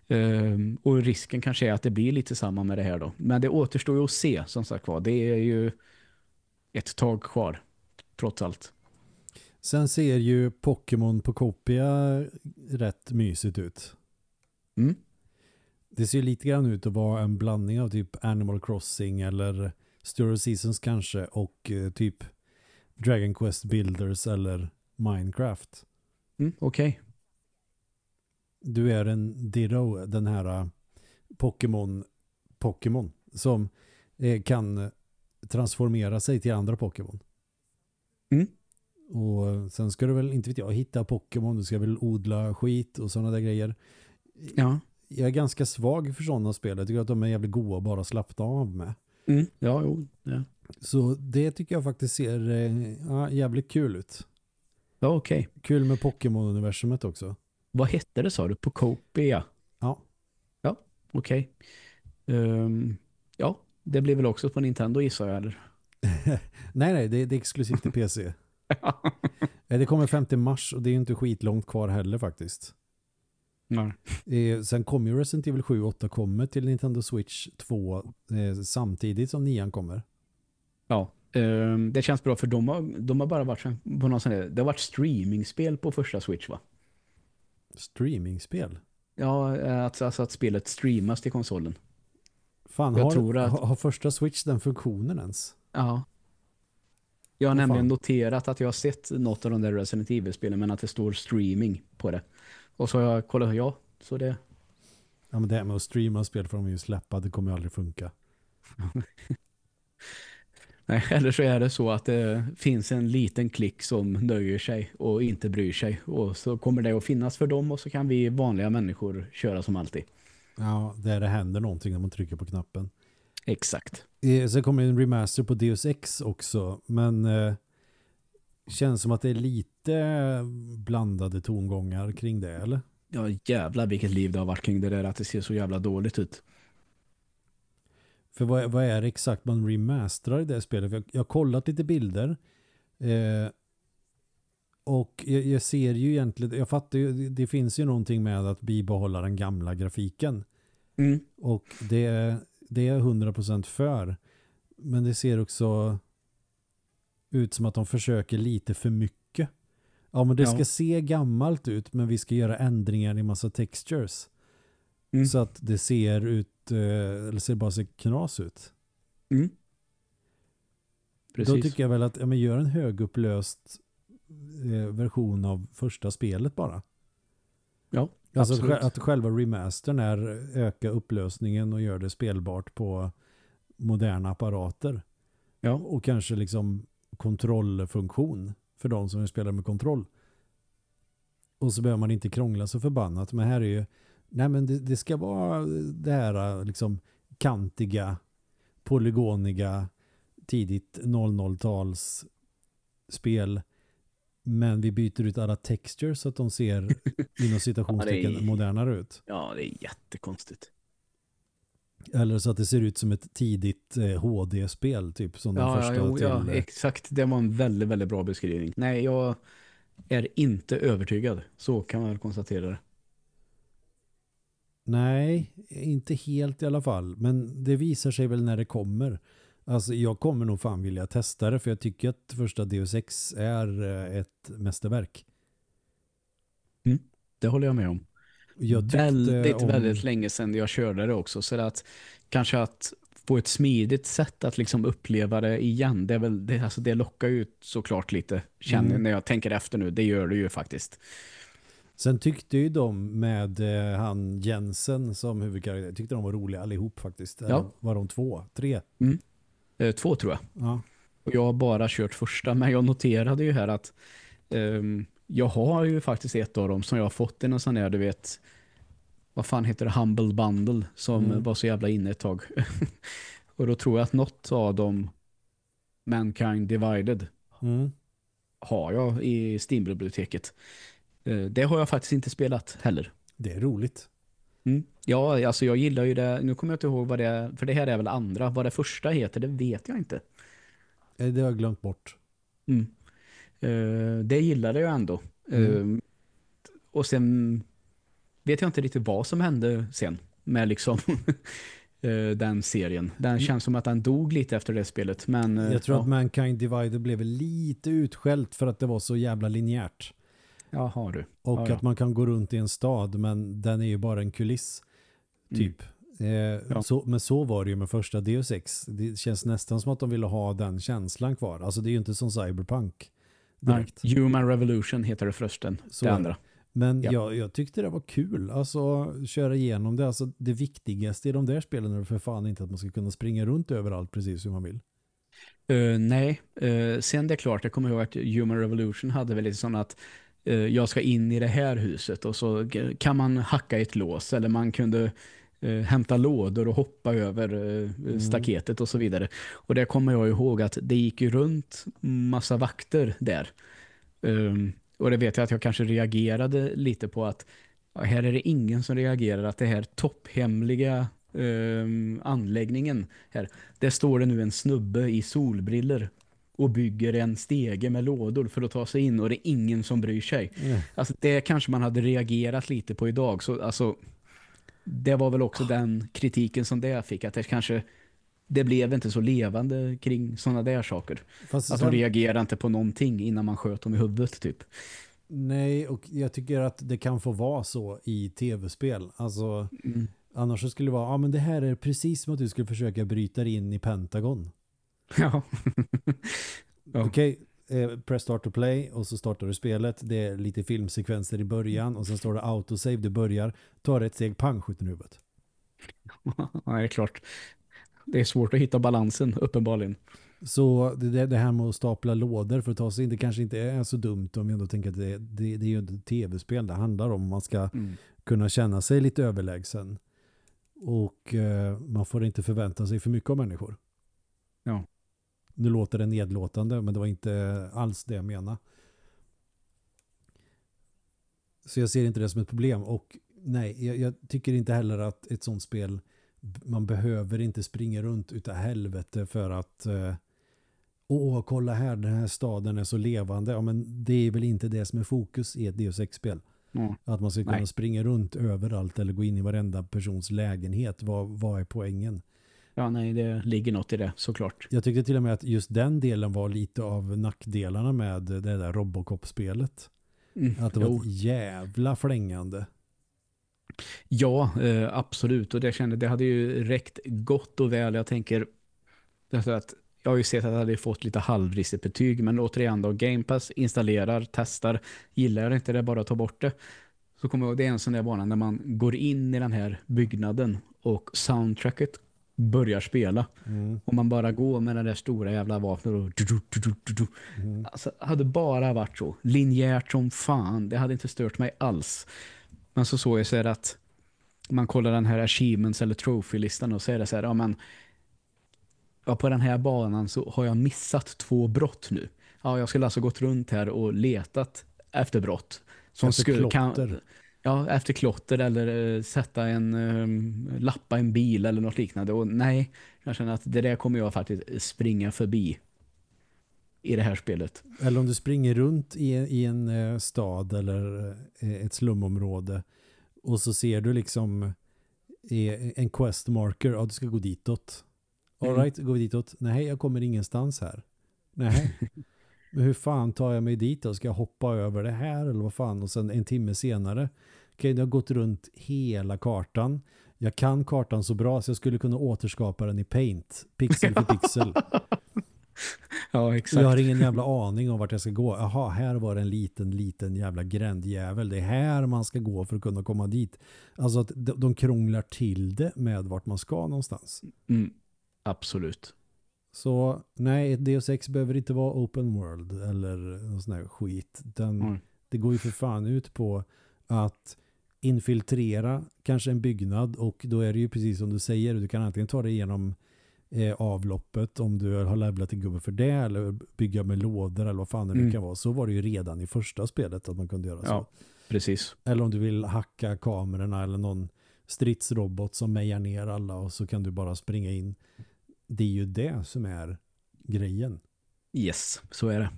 Ehm, och risken kanske är att det blir lite samma med det här då. Men det återstår ju att se som sagt var. Det är ju ett tag kvar. Trots allt. Sen ser ju Pokémon på kopia rätt mysigt ut. Mm. Det ser lite grann ut att vara en blandning av typ Animal Crossing eller Story Seasons kanske och eh, typ Dragon Quest Builders eller Minecraft. Mm, Okej. Du är en Ditto, den här eh, Pokémon Pokémon som eh, kan transformera sig till andra Pokémon. Mm. Och sen ska du väl, inte vet jag, hitta Pokémon, du ska väl odla skit och sådana där grejer. Ja. Jag är ganska svag för sådana spel. Jag tycker att de är jävligt goda att bara slappna av med. Mm. Ja, jo. Ja, Så det tycker jag faktiskt ser eh, ja, jävligt kul ut. ja okej. Kul med Pokémon-universumet också. Vad hette det sa du? Pocopia? Ja. Ja, okej. Ehm, ja, det blir väl också på Nintendo gissar jag, eller? nej, nej, det, det är exklusivt till PC. Eh, det kommer 5 mars och det är ju inte skitlångt kvar heller faktiskt. Nej. Eh, sen kommer ju Resident Evil 7 och 8 kommer till Nintendo Switch 2 eh, samtidigt som 9 kommer. Ja, ehm, det känns bra för de har, de har bara varit på någon sån där, det har varit streamingspel på första Switch va? Streamingspel? Ja, eh, alltså, alltså att spelet streamas till konsolen. Fan, Jag har, tror att- har första Switch den funktionen ens? Ja. Jag har nämligen fan. noterat att jag har sett något av de där Resident Evil-spelen men att det står streaming på det. Och så har jag kollat, ja, så det... Ja, men det här med att streama spel för de är ju släppa, det kommer ju aldrig funka. Nej, eller så är det så att det finns en liten klick som nöjer sig och inte bryr sig. Och så kommer det att finnas för dem och så kan vi vanliga människor köra som alltid. Ja, där det händer någonting när man trycker på knappen. Exakt. Eh, Sen kommer en remaster på Deus Ex också, men eh, känns som att det är lite blandade tongångar kring det, eller? Ja, jävlar vilket liv det har varit kring det där att det ser så jävla dåligt ut. För vad, vad är det exakt man remasterar i det spelet? Jag, jag har kollat lite bilder eh, och jag, jag ser ju egentligen, jag fattar ju, det, det finns ju någonting med att bibehålla den gamla grafiken Mm. och det, det är jag 100% för. Men det ser också ut som att de försöker lite för mycket. Ja, men det Ja. ska se gammalt ut men vi ska göra ändringar i massa textures. Mm. Så att det ser ut, eh, eller ser bara ser knas ut. Mm. Precis. Då tycker jag väl att ja, men gör en högupplöst eh, version av första spelet bara. Ja, Alltså att, absolut. att själva remastern är öka upplösningen och gör det spelbart på moderna apparater. Ja. Och kanske liksom kontrollfunktion för de som vill spela med kontroll. Och så behöver man inte krångla så förbannat. Men här är ju, nej men det, det ska vara det här liksom kantiga, polygoniga, tidigt 00-tals spel. Men vi byter ut alla textures så att de ser inom citationstecken Ja, är- modernare ut. Ja, det är jättekonstigt. Eller så att det ser ut som ett tidigt eh, HD-spel typ som Ja, ja, första jo, till... ja, eh, exakt. Det var en väldigt, väldigt bra beskrivning. Nej, jag är inte övertygad. Så kan man väl konstatera det. Nej, inte helt i alla fall. Men det visar sig väl när det kommer. Alltså jag kommer nog fan vilja testa det för jag tycker att första Deus Ex är eh, ett mästerverk. Det håller jag med om. Jag väldigt, om... väldigt länge sedan jag körde det också. Så att kanske att få ett smidigt sätt att liksom uppleva det igen. Det, är väl, det, alltså det lockar ju såklart lite. Känner Mm. när jag tänker efter nu. Det gör det ju faktiskt. Sen tyckte ju de med eh, han Jensen som huvudkaraktär, tyckte de var roliga allihop faktiskt. Eller Ja. var de två? Tre? Eh, två tror jag. Ja. Och jag har bara kört första. Men jag noterade ju här att ehm, jag har ju faktiskt ett av dem som jag har fått i någon sån här, du vet, vad fan heter det, Humble Bundle som Mm. var så jävla inne ett tag. och då tror jag att något av dem, Mankind Divided, Mm. har jag i Steam-biblioteket. Eh, Det har jag faktiskt inte spelat heller. Det är roligt. Mm. Ja, alltså jag gillar ju det. Nu kommer jag inte ihåg vad det är, för det här är väl andra. Vad det första heter, det vet jag inte. Eh, Det har jag glömt bort. Mm. Eh, det gillade jag ändå. Mm. Eh, och sen vet jag inte riktigt vad som hände sen med liksom eh, den serien. Den känns som att den dog lite efter det spelet. Men, Mm. Jag tror ja. att Mankind Divided blev lite utskällt för att det var så jävla linjärt. Jaha du. Och Ja, ja. att man kan gå runt i en stad men den är ju bara en kuliss. Typ. Eh, så, men så var det ju med första Deus Ex. Det känns nästan som att de ville ha den känslan kvar. Alltså det är ju inte som Cyberpunk. Nej, Direkt. Human Revolution heter det förresten. Så det andra. Men Ja. jag, jag tyckte det var kul. Alltså köra igenom det. Alltså det viktigaste i de där spelen är för fan inte att man ska kunna springa runt överallt precis hur man vill. Uh, nej, uh, sen det är klart, jag kommer ihåg att Human Revolution hade väl lite sån att jag ska in i det här huset och så kan man hacka ett lås eller man kunde hämta lådor och hoppa över mm. staketet och så vidare. Och det kommer jag ihåg att det gick ju runt massa vakter där. Um, och det vet jag att jag kanske reagerade lite på att här är det ingen som reagerar att det här topphemliga um, anläggningen här. Där står det nu en snubbe i solbriller och bygger en stege med lådor för att ta sig in och det är ingen som bryr sig. Mm. Alltså det kanske man hade reagerat lite på idag. Så alltså det var väl också den kritiken som det fick att det kanske det blev inte så levande kring sådana där saker. Fast att de reagerar inte på någonting innan man sköt dem i huvudet typ. Nej, och jag tycker att det kan få vara så i tv-spel. Alltså, mm. annars skulle det vara, ja men det här är precis som att du skulle försöka bryta in i Pentagon. Ja. ja. Okej, okay, eh, press start to play och så startar du spelet. Det är lite filmsekvenser i början och sen står det autosave, du börjar, tar ett steg, pang, skjuter huvudet. ja, det är klart. Det är svårt att hitta balansen, uppenbarligen. Så det, det, här med att stapla lådor för att ta sig in, det kanske inte är så dumt om jag ändå tänker att det, det, det är ju ett tv-spel det handlar om. Man ska mm. kunna känna sig lite överlägsen. Och eh, man får inte förvänta sig för mycket av människor. Ja. Nu låter det nedlåtande, men det var inte alls det jag menade. Så jag ser inte det som ett problem. Och nej, jag, jag tycker inte heller att ett sånt spel man behöver inte springa runt utav helvete för att eh, åh, kolla här, den här staden är så levande. Ja, men det är väl inte det som är fokus i ett Deus Ex-spel. Mm. Att man ska kunna Nej. springa runt överallt eller gå in i varenda persons lägenhet. Vad, vad är poängen? Ja, nej, det ligger något i det, såklart. Jag tyckte till och med att just den delen var lite av nackdelarna med det där Robocop-spelet. Mm. Att det var jo. ett jävla flängande. Ja, eh, absolut. Och det kände det hade ju räckt gott och väl. Jag tänker att jag har ju sett att jag hade fått lite halvristigt betyg. Men återigen då, Game Pass installerar, testar. Gillar jag inte det, bara ta bort det. Så kommer jag, det är en sån där bana när man går in i den här byggnaden och soundtracket börjar spela. Mm. Och man bara går med den där stora jävla vapnet och du, du, du, mm. alltså, hade bara varit så linjärt som fan. Det hade inte stört mig alls. Men så såg jag så att man kollar den här achievements eller trophy-listan och säger det så här, ja men ja, på den här banan så har jag missat två brott nu. Ja, jag skulle alltså gått runt här och letat efter brott. Som efter skulle, klotter. Kan, ja, efter klotter eller uh, sätta en, um, lappa en bil eller något liknande. Och nej, jag känner att det där kommer jag faktiskt springa förbi i det här spelet. Eller om du springer runt i, i en eh, stad eller eh, ett slumområde och så ser du liksom eh, en quest marker, ja du ska gå ditåt. All mm. right, gå ditåt. Nej, jag kommer ingenstans här. Nej. Men hur fan tar jag mig dit då? Ska jag hoppa över det här eller vad fan? Och sen en timme senare. Okej, okay, jag har gått runt hela kartan. Jag kan kartan så bra så jag skulle kunna återskapa den i Paint. Pixel för pixel. Ja, exakt. Jag har ingen jävla aning om vart jag ska gå. Jaha, här var det en liten, liten jävla grändjävel. Det är här man ska gå för att kunna komma dit. Alltså att de krånglar till det med vart man ska någonstans. Mm, absolut. Så nej, ett Deus Ex behöver inte vara open world eller någon sån här skit. Den, mm. Det går ju för fan ut på att infiltrera kanske en byggnad och då är det ju precis som du säger, du kan antingen ta det igenom eh, avloppet om du har levlat till gubbe för det eller bygga med lådor eller vad fan det nu mm. kan vara. Så var det ju redan i första spelet att man kunde göra så. Ja, precis. Eller om du vill hacka kamerorna eller någon stridsrobot som mejar ner alla och så kan du bara springa in. Det är ju det som är grejen. Yes, så är det.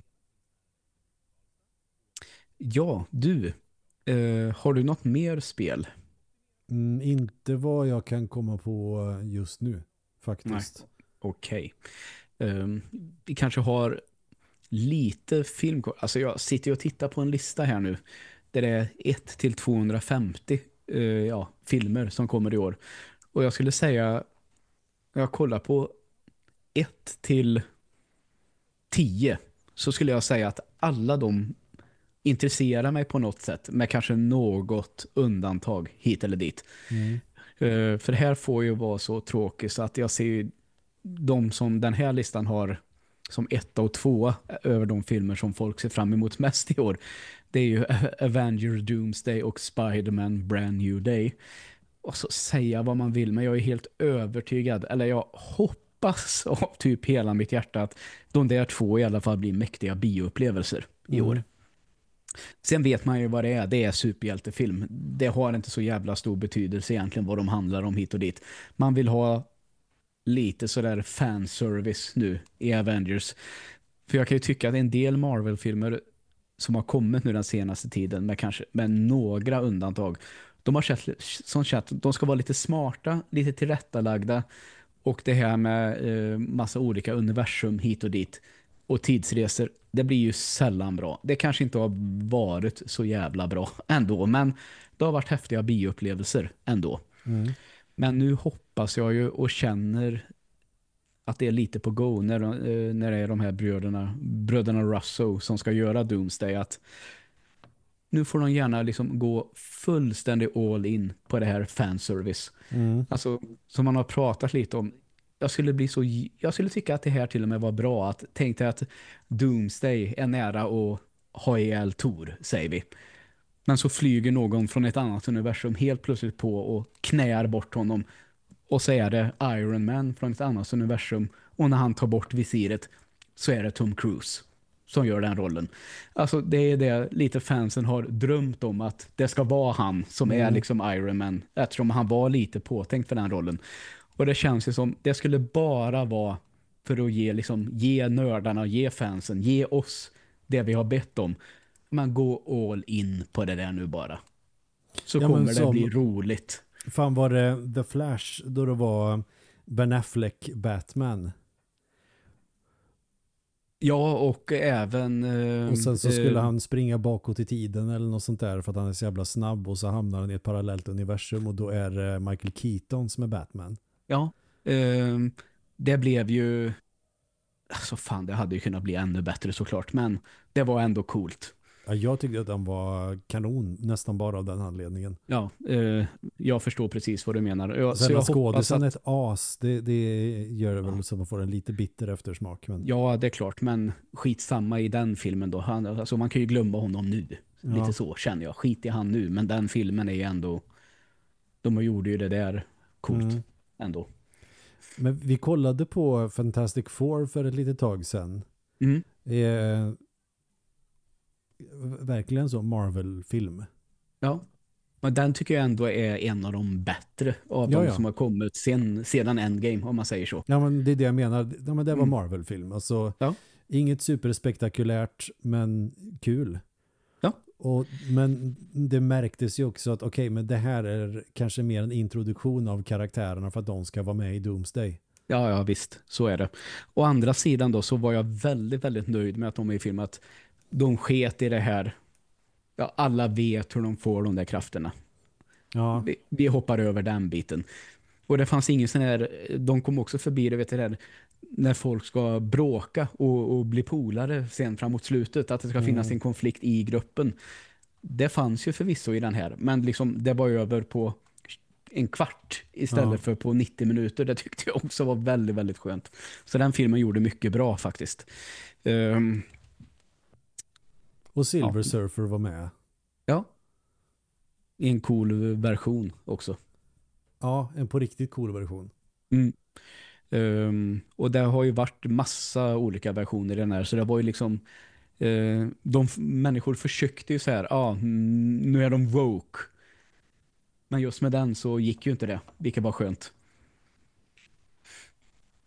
Ja, du. Eh, har du något mer spel? Mm, inte vad jag kan komma på just nu faktiskt. Okej. Okay. Um, ehm, vi kanske har lite film... Alltså jag sitter och tittar på en lista här nu där det är 1 till 250 uh, ja, filmer som kommer i år. Och jag skulle säga jag kollar på 1 till 10 så skulle jag säga att alla de intresserar mig på något sätt med kanske något undantag hit eller dit. Mm. Uh, för det här får ju vara så tråkigt så att jag ser de som den här listan har som etta och tvåa över de filmer som folk ser fram emot mest i år. Det är ju Avengers Doomsday och Spider-Man Brand New Day. Och så säga vad man vill, men jag är helt övertygad, eller jag hoppas av typ hela mitt hjärta att de där två i alla fall blir mäktiga bioupplevelser i Mm. år. Sen vet man ju vad det är. Det är superhjältefilm. Det har inte så jävla stor betydelse egentligen vad de handlar om hit och dit. Man vill ha lite sådär fanservice nu i Avengers. För jag kan ju tycka att en del Marvel-filmer som har kommit nu den senaste tiden med kanske med några undantag. De har sett som sagt, de ska vara lite smarta, lite tillrättalagda och det här med eh, massa olika universum hit och dit och tidsresor, det blir ju sällan bra. Det kanske inte har varit så jävla bra ändå, men det har varit häftiga bioupplevelser ändå. Mm. Men nu hoppas jag ju och känner att det är lite på go när, eh, när det är de här bröderna, bröderna Russo som ska göra Doomsday att nu får de gärna liksom gå fullständigt all in på det här fanservice. Mm. Alltså som man har pratat lite om. Jag skulle bli så jag skulle tycka att det här till och med var bra att tänk dig att Doomsday är nära att ha ihjäl Tor, säger vi. Men så flyger någon från ett annat universum helt plötsligt på och knäar bort honom. Och så är det Iron Man från ett annat universum. Och när han tar bort visiret så är det Tom Cruise som gör den rollen. Alltså det är det lite fansen har drömt om att det ska vara han som är Mm. liksom Iron Man eftersom han var lite påtänkt för den rollen. Och det känns ju som det skulle bara vara för att ge, liksom, ge nördarna, ge fansen, ge oss det vi har bett om. Men gå all in på det där nu bara. Så Ja, kommer det som- bli roligt. Fan var det The Flash då det var Ben Affleck Batman. Ja, och även... eh, Och sen så skulle eh, han springa bakåt i tiden eller något sånt där för att han är så jävla snabb och så hamnar han i ett parallellt universum och då är det Michael Keaton som är Batman. Ja, ehm, det blev ju... Alltså fan, det hade ju kunnat bli ännu bättre såklart, men det var ändå coolt. Ja, jag tyckte att han var kanon nästan bara av den anledningen. Ja, eh, jag förstår precis vad du menar. Jag, så Sen jag att hoppas skådisen att, ett as, det, det gör det väl så man får en lite bitter eftersmak. Men, Ja, det är klart, men skitsamma i den filmen då. Han, alltså man kan ju glömma honom nu. Ja. Lite så känner jag. Skit i han nu, men den filmen är ju ändå... De gjorde ju det där coolt Mm. ändå. men vi kollade på Fantastic Four för ett litet tag sedan. Mm. Eh, verkligen så Marvel-film. Ja. Men den tycker jag ändå är en av de bättre av Ja, de ja. som har kommit sen, sedan Endgame, om man säger så. Ja, men det är det jag menar. Ja, men det var Mm. Marvel-film. Alltså, Ja. Inget superspektakulärt, men kul. Ja. Och, men det märktes ju också att okej, men det här är kanske mer en introduktion av karaktärerna för att de ska vara med i Doomsday. Ja, ja, visst. Så är det. Å andra sidan då så var jag väldigt, väldigt nöjd med att de är i filmen att de sket i det här. Ja, alla vet hur de får de där krafterna. Ja, Vi, vi hoppar över den biten. Och det fanns ingen sån här, de kom också förbi det, vet du, det här, när folk ska bråka och, och bli polare sen framåt slutet, att det ska finnas Mm. en konflikt i gruppen. Det fanns ju förvisso i den här, men liksom det var över på en kvart istället Ja. för på 90 minuter. Det tyckte jag också var väldigt, väldigt skönt. Så den filmen gjorde mycket bra faktiskt. Ehm, och Silver Ja. Surfer var med. ja. I en cool version också. Ja, en på riktigt cool version. Mm. Ehm, och det har ju varit massa olika versioner i den här så det var ju liksom eh, de människor försökte ju så här, ja ah, nu är de woke men just med den så gick ju inte det, vilket var skönt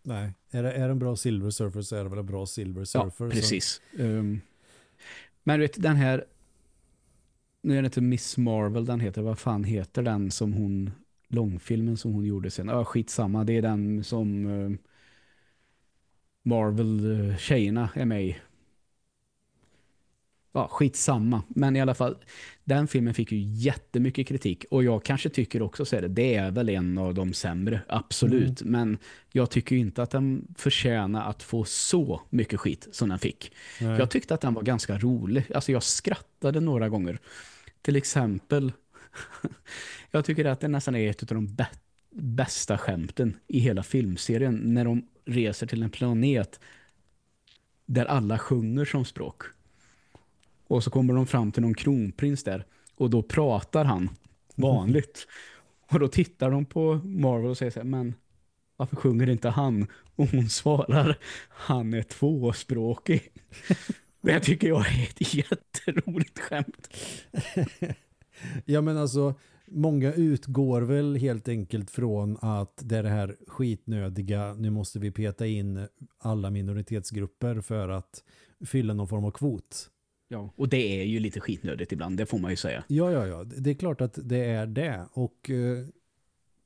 Nej, är det, är det en bra Silver Surfer så är det väl en bra Silver Surfer. ja, precis Ehm, men du vet den här nu är det inte Miss Marvel den heter, vad fan heter den som hon långfilmen som hon gjorde sen, ja skitsamma det är den som eh, Marvel-tjejerna eh, är med i ja, skitsamma. Men i alla fall, den filmen fick ju jättemycket kritik. Och jag kanske tycker också så är det, det är väl en av de sämre, absolut. Men jag tycker inte att den förtjänar att få så mycket skit som den fick. Nej. Jag tyckte att den var ganska rolig. Alltså jag skrattade några gånger. Till exempel, jag tycker att det nästan är ett av de bä- bästa skämten i hela filmserien när de reser till en planet där alla sjunger som språk. Och så kommer de fram till någon kronprins där och då pratar han vanligt. Och då tittar de på Marvel och säger så här, men varför sjunger inte han? Och hon svarar, han är tvåspråkig. Det tycker jag är ett jätteroligt skämt. Ja men alltså, många utgår väl helt enkelt från att det är det här skitnödiga, nu måste vi peta in alla minoritetsgrupper för att fylla någon form av kvot. Ja, och det är ju lite skitnödigt ibland, det får man ju säga. Ja, ja, ja. Det är klart att det är det. Och eh,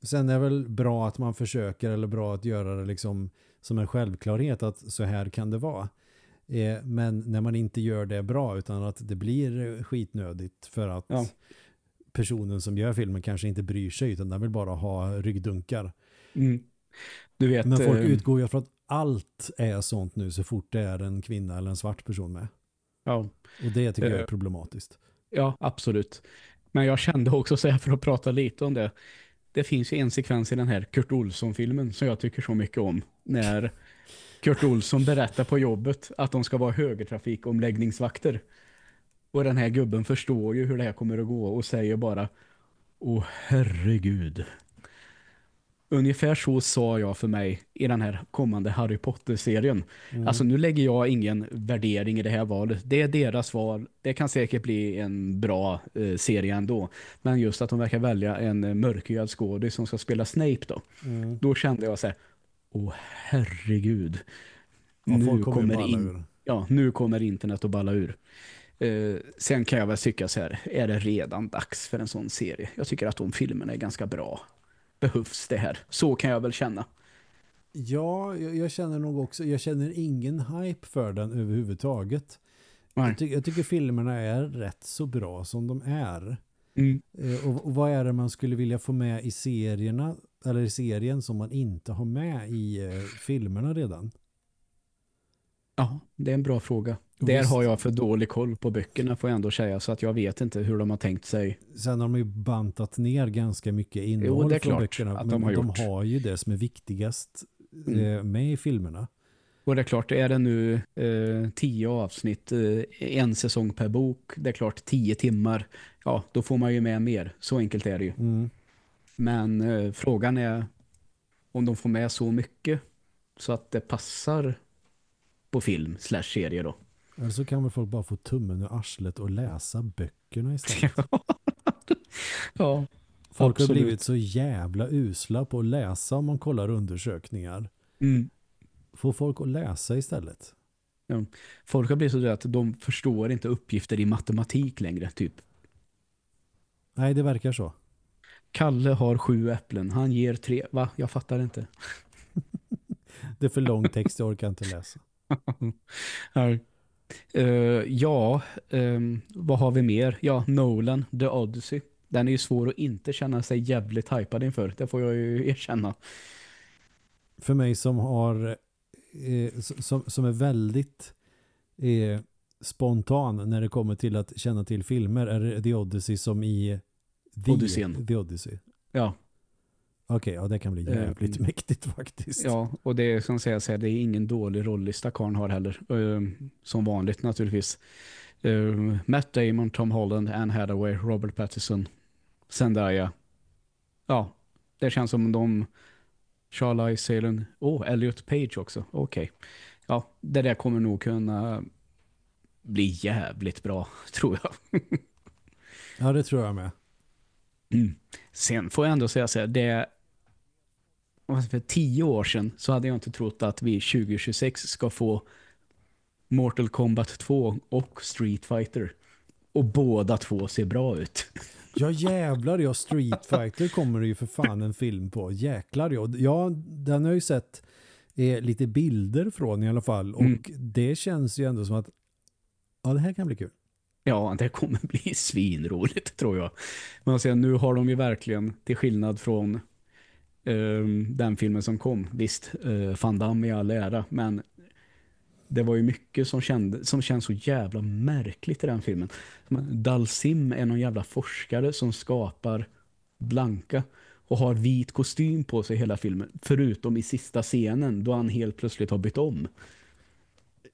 sen är det väl bra att man försöker eller bra att göra det liksom som en självklarhet att så här kan det vara. Eh, men när man inte gör det bra utan att det blir skitnödigt för att Ja. personen som gör filmen kanske inte bryr sig utan den vill bara ha ryggdunkar. Mm. Du vet, Men folk eh, utgår ju från att allt är sånt nu så fort det är en kvinna eller en svart person med. Ja, Och det tycker jag är Eh. problematiskt. ja, absolut. Men jag kände också så här för att prata lite om det. Det finns ju en sekvens i den här Kurt Olsson-filmen som jag tycker så mycket om. När Kurt Olsson berättar på jobbet att de ska vara högertrafikomläggningsvakter. Och den här gubben förstår ju hur det här kommer att gå och säger bara Åh herregud. Ungefär så sa jag för mig i den här kommande Harry Potter-serien. Mm. Alltså nu lägger jag ingen värdering i det här valet. Det är deras val. Det kan säkert bli en bra eh, serie ändå. Men just att de verkar välja en eh, mörkhyad skådis som ska spela Snape då. Mm. Då kände jag så här, åh herregud. Ja, nu kommer in, ja, nu kommer internet att balla ur. Eh, sen kan jag väl tycka så här, är det redan dags för en sån serie? Jag tycker att de filmerna är ganska bra. Behövs det här? Så kan jag väl känna. Ja, jag, jag känner nog också, jag känner ingen hype för den överhuvudtaget. Jag, ty jag tycker filmerna är rätt så bra som de är. Mm. Eh, och, och vad är det man skulle vilja få med i serierna eller i serien som man inte har med i eh, filmerna redan? Ja, det är en bra fråga. Där visst- har jag för dålig koll på böckerna får jag ändå säga så att jag vet inte hur de har tänkt sig. Sen har de ju bantat ner ganska mycket innehåll det är från böckerna. att men de har de har ju det som är viktigast Mm. eh, med i filmerna. Och det är klart, är det nu eh, tio avsnitt, eh, en säsong per bok, det är klart tio timmar, ja då får man ju med mer. Så enkelt är det ju. Mm. Men eh, frågan är om de får med så mycket så att det passar på film slash serie då. Eller så kan väl folk bara få tummen ur arslet och läsa böckerna istället. ja, Folk har absolut. blivit så jävla usla på att läsa om man kollar undersökningar. Mm. Få folk att läsa istället. Folk har blivit så att de förstår inte uppgifter i matematik längre, typ. Nej, det verkar så. Kalle har sju äpplen, han ger tre. Va? Jag fattar inte. Det är för lång text, jag orkar inte läsa. Ja, Eh, ja ehm, vad har vi mer? Ja, Nolan, The Odyssey. Den är ju svår att inte känna sig jävligt hypad inför. Det får jag ju erkänna. För mig som har eh, som, som är väldigt eh, spontan när det kommer till att känna till filmer är det The Odyssey som i The, Odysseen. The Odyssey. Ja, Okej, ja det kan bli jävligt Eh, mäktigt faktiskt. ja och det som säger så här, det är ingen dålig rollista Karn har heller. Ehm, som vanligt naturligtvis. Ehm, Matt Damon, Tom Holland, Anne Hathaway, Robert Pattinson, Zendaya. Ja, det känns som de Charlize Salon, oh, Elliot Page också. Okej. Ja, det där kommer nog kunna bli jävligt bra, tror jag. Ja, det tror jag med. Mm. Sen får jag ändå säga så här, det för tio år sedan så hade jag inte trott att vi 2026 ska få Mortal Kombat 2 och Street Fighter. Och båda två ser bra ut. Ja jävlar, ja Street Fighter kommer det ju för fan en film på. Jäklar ja. Ja, den har jag ju sett eh, lite bilder från i alla fall. Och Mm. det känns ju ändå som att ja, det här kan bli kul. Ja, det kommer bli svinroligt tror jag. Men alltså, nu har de ju verkligen, till skillnad från ehm, den filmen som kom, visst, uh, Van Damme i all ära, men det var ju mycket som, kände, som känns så jävla märkligt i den filmen. Dalsim är någon jävla forskare som skapar blanka och har vit kostym på sig hela filmen, förutom i sista scenen då han helt plötsligt har bytt om.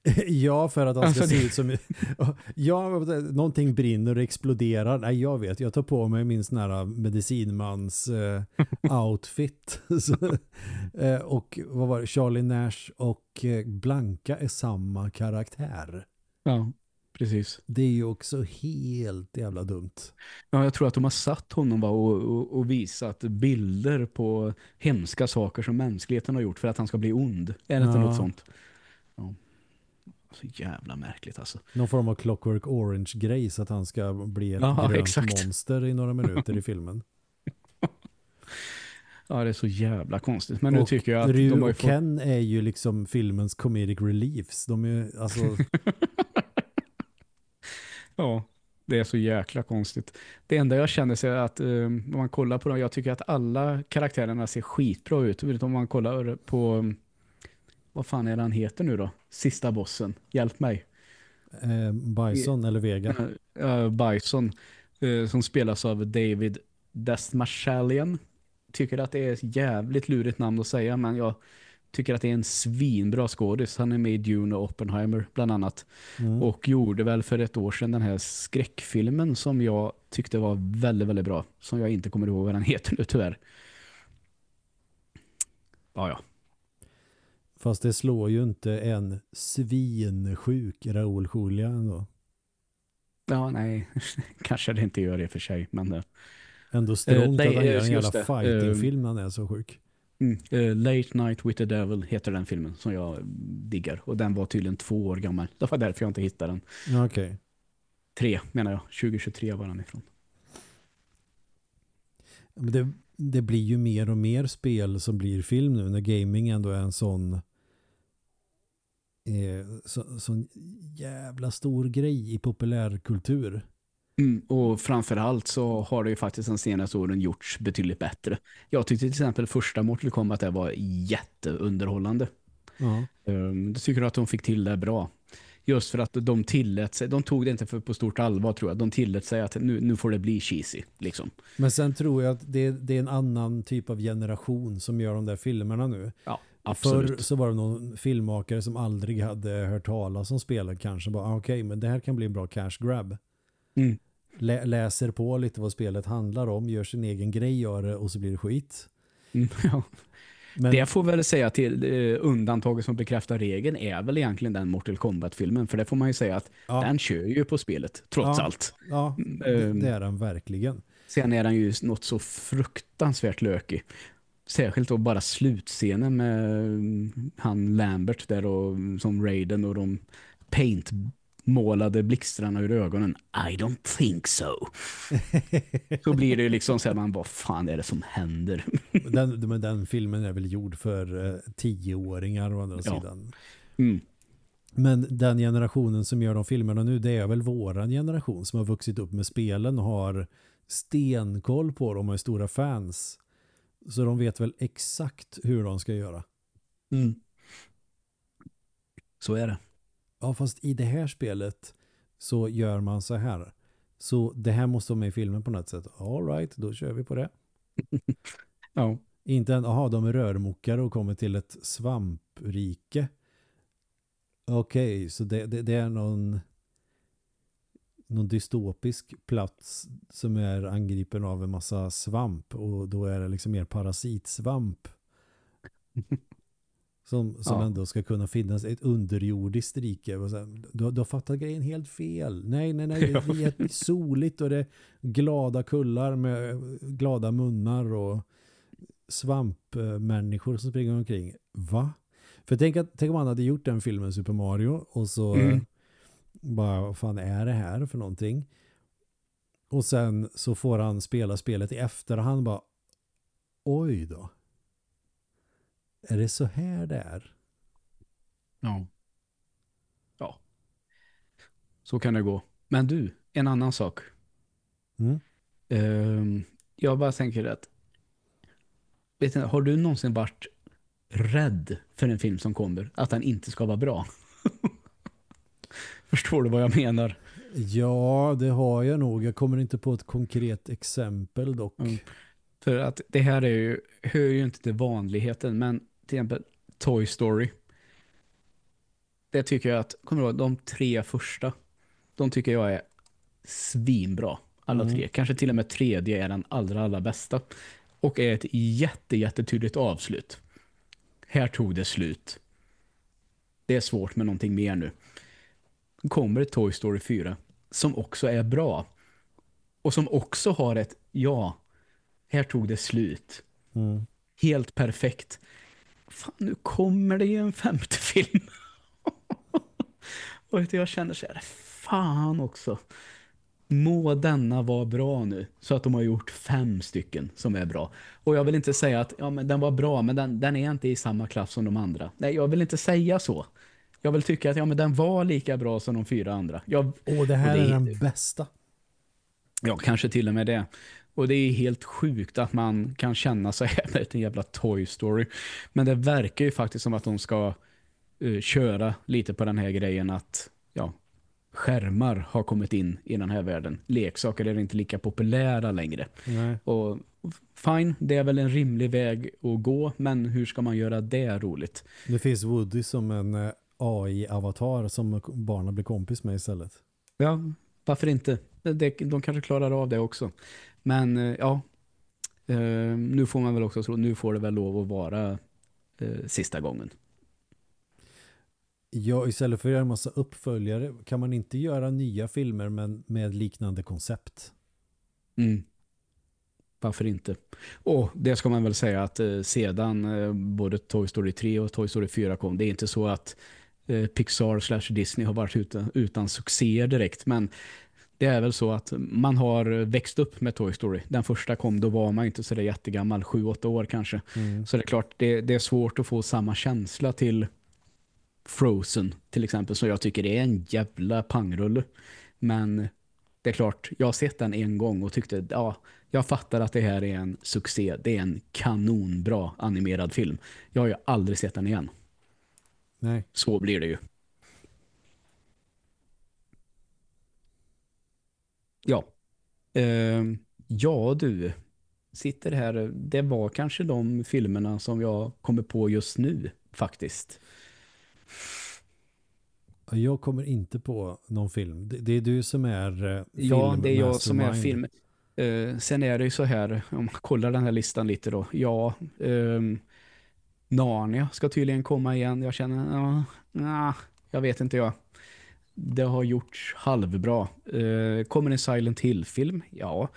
Ja, för att han ska Alltså, se ut som... Ja, någonting brinner och exploderar. Nej, jag vet. Jag tar på mig min sån här medicinmans eh, outfit. Så, eh, och vad var det? Charlie Nash och Blanka är samma karaktär. Ja, precis. Det är ju också helt jävla dumt. Ja, jag tror att de har satt honom bara och, och, och visat bilder på hemska saker som mänskligheten har gjort för att han ska bli ond. Inte Ja. något sånt? Ja. Så jävla märkligt alltså. Någon form av Clockwork Orange-grej så att han ska bli ett Ja, grönt exakt. monster i några minuter i filmen. Ja, det är så jävla konstigt. Men nu och tycker jag att Ryu de har ju fått... Ken är ju liksom filmens comedic reliefs. De är ju, alltså, Ja, det är så jäkla konstigt. Det enda jag känner är att eh, om man kollar på dem, jag tycker att alla karaktärerna ser skitbra ut. Om man kollar på, vad fan är han heter nu då? Sista bossen, hjälp mig. eh, Bison eller Vega. Uh, Bison, eh, som spelas av David Dastmalchian. Tycker att det är ett jävligt lurigt namn att säga, men jag tycker att det är en svinbra skådis. Han är med i Dune och Oppenheimer bland annat. Mm. Och gjorde väl för ett år sedan den här skräckfilmen som jag tyckte var väldigt, väldigt bra. Som jag inte kommer ihåg vad den heter nu tyvärr. Ja, ja. Fast det slår ju inte en svinsjuk Raoul Julia ändå. Ja, nej. Kanske det inte gör det för sig. Men, eh, Ändå strångt Eh, att han gör en jävla fightingfilm när han är så sjuk. mm, eh, Late Night with the Devil heter den filmen som jag diggar. Och den var tydligen två år gammal. Det var därför jag inte hittade den. Okej. Tre menar jag. 2023 var den ifrån. Men Det, det blir ju mer och mer spel som blir film nu när gaming ändå är en sån eh, så, sån jävla stor grej i populärkultur. Mm, och framförallt så har det ju faktiskt de senaste åren gjorts betydligt bättre. Jag tyckte till exempel första Mortal Kombat där var jätteunderhållande. Ja. Um, jag tycker att de fick till det bra. Just för att de tillät sig, de tog det inte för på stort allvar tror jag. De tillät sig att nu, nu får det bli cheesy. Liksom. Men sen tror jag att det, det är en annan typ av generation som gör de där filmerna nu. Ja, Förr absolut. så var det någon filmmakare som aldrig hade hört talas om spelet kanske. Bara, ah, okej, men det här kan bli en bra cash grab. Mm. Lä läser på lite vad spelet handlar om, gör sin egen grej, gör det och så blir det skit. Mm, ja. Men, Det får väl säga till eh, undantaget som bekräftar regeln är väl egentligen den Mortal Kombat-filmen. För det får man ju säga att ja, den kör ju på spelet, trots Ja. allt. ja det, ehm, det är den verkligen. Sen är den ju något så fruktansvärt lökig. Särskilt då bara slutscenen med mm, han Lambert där och, som Raiden och de paintmålade blixtrarna ur ögonen. I don't think so. så blir det ju liksom så här, man vad fan är det som händer? Den, men den filmen är väl gjord för eh, tioåringar å andra Ja. sidan. Mm. Men den generationen som gör de filmerna nu, det är väl våran generation som har vuxit upp med spelen och har stenkoll på dem och är stora fans. Så de vet väl exakt hur de ska göra. Mm. Så är det. Ja, fast i det här spelet så gör man så här. Så det här måste vara med i filmen på något sätt. All right, då kör vi på det. Ja. Inte en, aha, de är rörmokare och kommer till ett svamprike. Okej, så det, det, det är någon någon dystopisk plats som är angripen av en massa svamp och då är det liksom mer parasitsvamp som, som Ja. ändå ska kunna finnas ett underjordiskt rike. Och så här, Du, du har fattat grejen helt fel. Nej, nej, nej. Det är jätte- soligt och det är glada kullar med glada munnar och svampmänniskor som springer omkring. Va? För tänk, att, tänk om han hade gjort den filmen Super Mario och så Mm. Bara, vad fan är det här för någonting? Och sen så får han spela spelet i efterhand bara, oj då. Är det så här det är? Ja. Ja. Så kan det gå. Men du, en annan sak. Mm. Ehm, jag bara tänker att vet du, har du någonsin varit rädd för en film som kommer? Att den inte ska vara bra? Förstår du vad jag menar? Ja, det har jag nog. Jag kommer inte på ett konkret exempel dock. Mm. För att det här är ju, hör ju inte till vanligheten, men till exempel Toy Story. det tycker jag att, kommer du ihåg, de tre första, de tycker jag är svinbra. Alla Mm. tre. Kanske till och med tredje är den allra, allra bästa. Och är ett jätte, jättetydligt avslut. Här tog det slut. Det är svårt med någonting mer nu. Kommer ett Toy Story 4 som också är bra. Och som också har ett, ja, här tog det slut. Mm. Helt perfekt. Fan, nu kommer det ju en femte film. och jag känner så här, fan också. Må denna vara bra nu. Så att de har gjort fem stycken som är bra. Och jag vill inte säga att ja, men den var bra, men den, den är inte i samma klass som de andra. Nej, jag vill inte säga så. Jag vill tycka att ja, men den var lika bra som de fyra andra. Jag, Åh, det här Och det- är den bästa. Ja, kanske till och med det. Och det är helt sjukt att man kan känna så här med en jävla Toy Story. Men det verkar ju faktiskt som att de ska eh, köra lite på den här grejen att ja, skärmar har kommit in i den här världen. Leksaker är inte lika populära längre. Nej. Och fine, det är väl en rimlig väg att gå, men hur ska man göra det roligt? Det finns Woody som en eh, AI-avatar som barnen blir kompis med istället. Ja, varför inte? Det, de kanske klarar av det också. Men eh, ja, eh, nu får man väl också tro, nu får det väl lov att vara eh, sista gången. Ja, istället för att göra en massa uppföljare kan man inte göra nya filmer men med liknande koncept. Mm. Varför inte? Och det ska man väl säga att eh, sedan eh, både Toy Story 3 och Toy Story 4 kom, det är inte så att eh, Pixar slash Disney har varit utan, utan succéer direkt, men det är väl så att man har växt upp med Toy Story. Den första kom, då var man inte så där jättegammal, 7-8 år kanske. Mm. Så det är klart, det, det är svårt att få samma känsla till Frozen till exempel, så jag tycker är en jävla pangrulle. Men det är klart, jag har sett den en gång och tyckte, ja, jag fattar att det här är en succé. Det är en kanonbra animerad film. Jag har ju aldrig sett den igen. Nej. Så blir det ju. Ja. Ehm, ja, du. Sitter här. Det var kanske de filmerna som jag kommer på just nu, faktiskt. Jag kommer inte på någon film. Det, det är du som är eh, Ja, det är jag som är film. Eh, sen är det ju så här, om man kollar den här listan lite då. Ja, ehm, Narnia ska tydligen komma igen. Jag känner, ja, ja, jag vet inte jag. Det har gjorts halvbra. Eh, kommer en Silent Hill-film? Ja.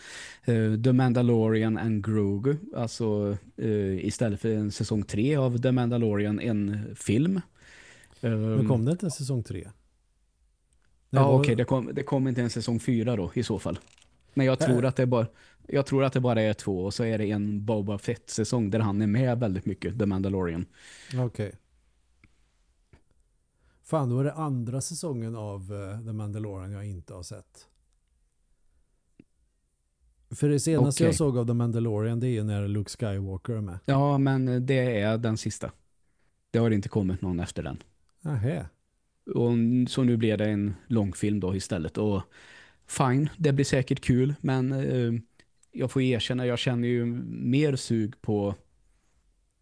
Eh, The Mandalorian and Grogu. Alltså eh, istället för en säsong tre av The Mandalorian, en film. Men Ehm, kom det inte en säsong tre? Ja, okej, det, kom, det kom inte en säsong fyra då i så fall. Men jag tror, Äh. att det bara, jag tror att det bara är två och så är det en Boba Fett-säsong där han är med väldigt mycket, The Mandalorian. Okej. Fan, då är det andra säsongen av uh, The Mandalorian jag inte har sett. För det senaste Okej. jag såg av The Mandalorian det är ju när Luke Skywalker är med. Ja, men det är den sista. Det har inte kommit någon efter den. Nähä. Och, så nu blir det en långfilm då istället. Och fine, det blir säkert kul, men eh, jag får erkänna, jag känner ju mer sug på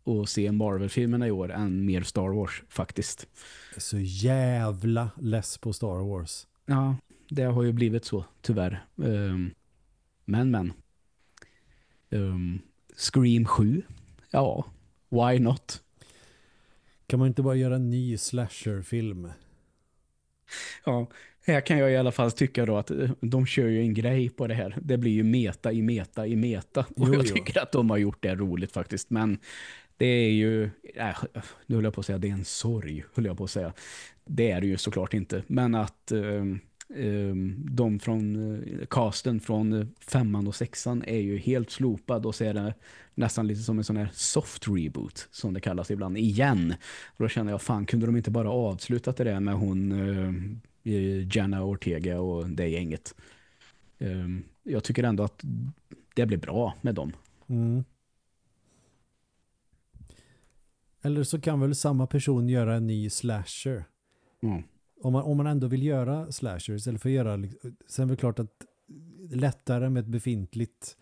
att se Marvel-filmerna i år än mer Star Wars faktiskt. Så jävla less på Star Wars. Ja, det har ju blivit så, tyvärr. Ehm, men, men. Ehm, Scream 7? Ja, why not? Kan man inte bara göra en ny slasherfilm? Ja, här kan jag i alla fall tycka då att eh, de kör ju en grej på det här. Det blir ju meta i meta i meta. Och Jo, jag jo. tycker att de har gjort det roligt faktiskt. Men det är ju, äh, nu höll jag på att säga, det är en sorg, höll jag på att säga. Det är det ju såklart inte. Men att ehm, ehm, de från eh, casten från eh, femman och sexan är ju helt slopad och så är det nästan lite som en sån här soft reboot som det kallas ibland, igen. Och då känner jag, fan kunde de inte bara avslutat det där med hon Jenna Ortega och det gänget. Ehm, jag tycker ändå att det blir bra med dem. Mm. Eller så kan väl samma person göra en ny slasher. Mm. Om man, om man ändå vill göra slashers istället för att göra liksom- sen är det klart att lättare med ett befintligt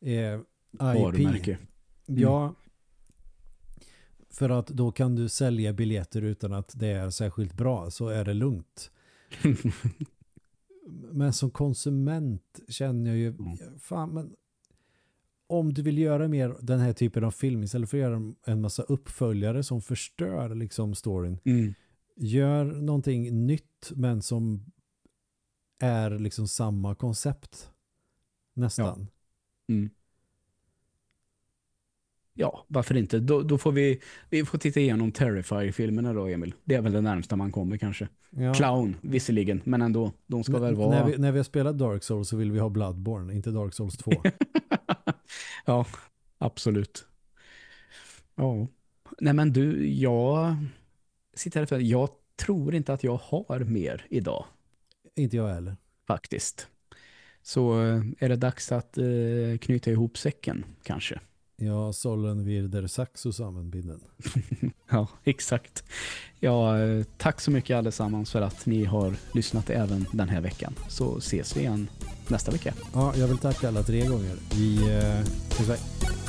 eh, IP. Varumärke. Ja. För att då kan du sälja biljetter utan att det är särskilt bra så är det lugnt. men som konsument känner jag ju Mm. fan men om du vill göra mer den här typen av film istället för att göra en massa uppföljare som förstör liksom storyn. Mm. Gör någonting nytt men som är liksom samma koncept. Nästan. Mm. Ja, varför inte? Då, då får vi, vi får titta igenom Terrifier-filmerna då, Emil. Det är väl det närmsta man kommer kanske. Ja. Clown, visserligen, men ändå. De ska Men väl vara... när, vi, när vi har spelat Dark Souls så vill vi ha Bloodborne, inte Dark Souls 2. ja, absolut. Ja. Nej men du, jag sitter här för jag tror inte att jag har mer idag inte jag heller. faktiskt. Så eh, är det dags att eh, knyta ihop säcken kanske. Ja, Sollen vid der Saxus användbinden. Ja, exakt. Ja, eh, tack så mycket allesammans för att ni har lyssnat även den här veckan. Så ses vi igen nästa vecka. Ja, jag vill tacka alla tre gånger. Vi eh, ses.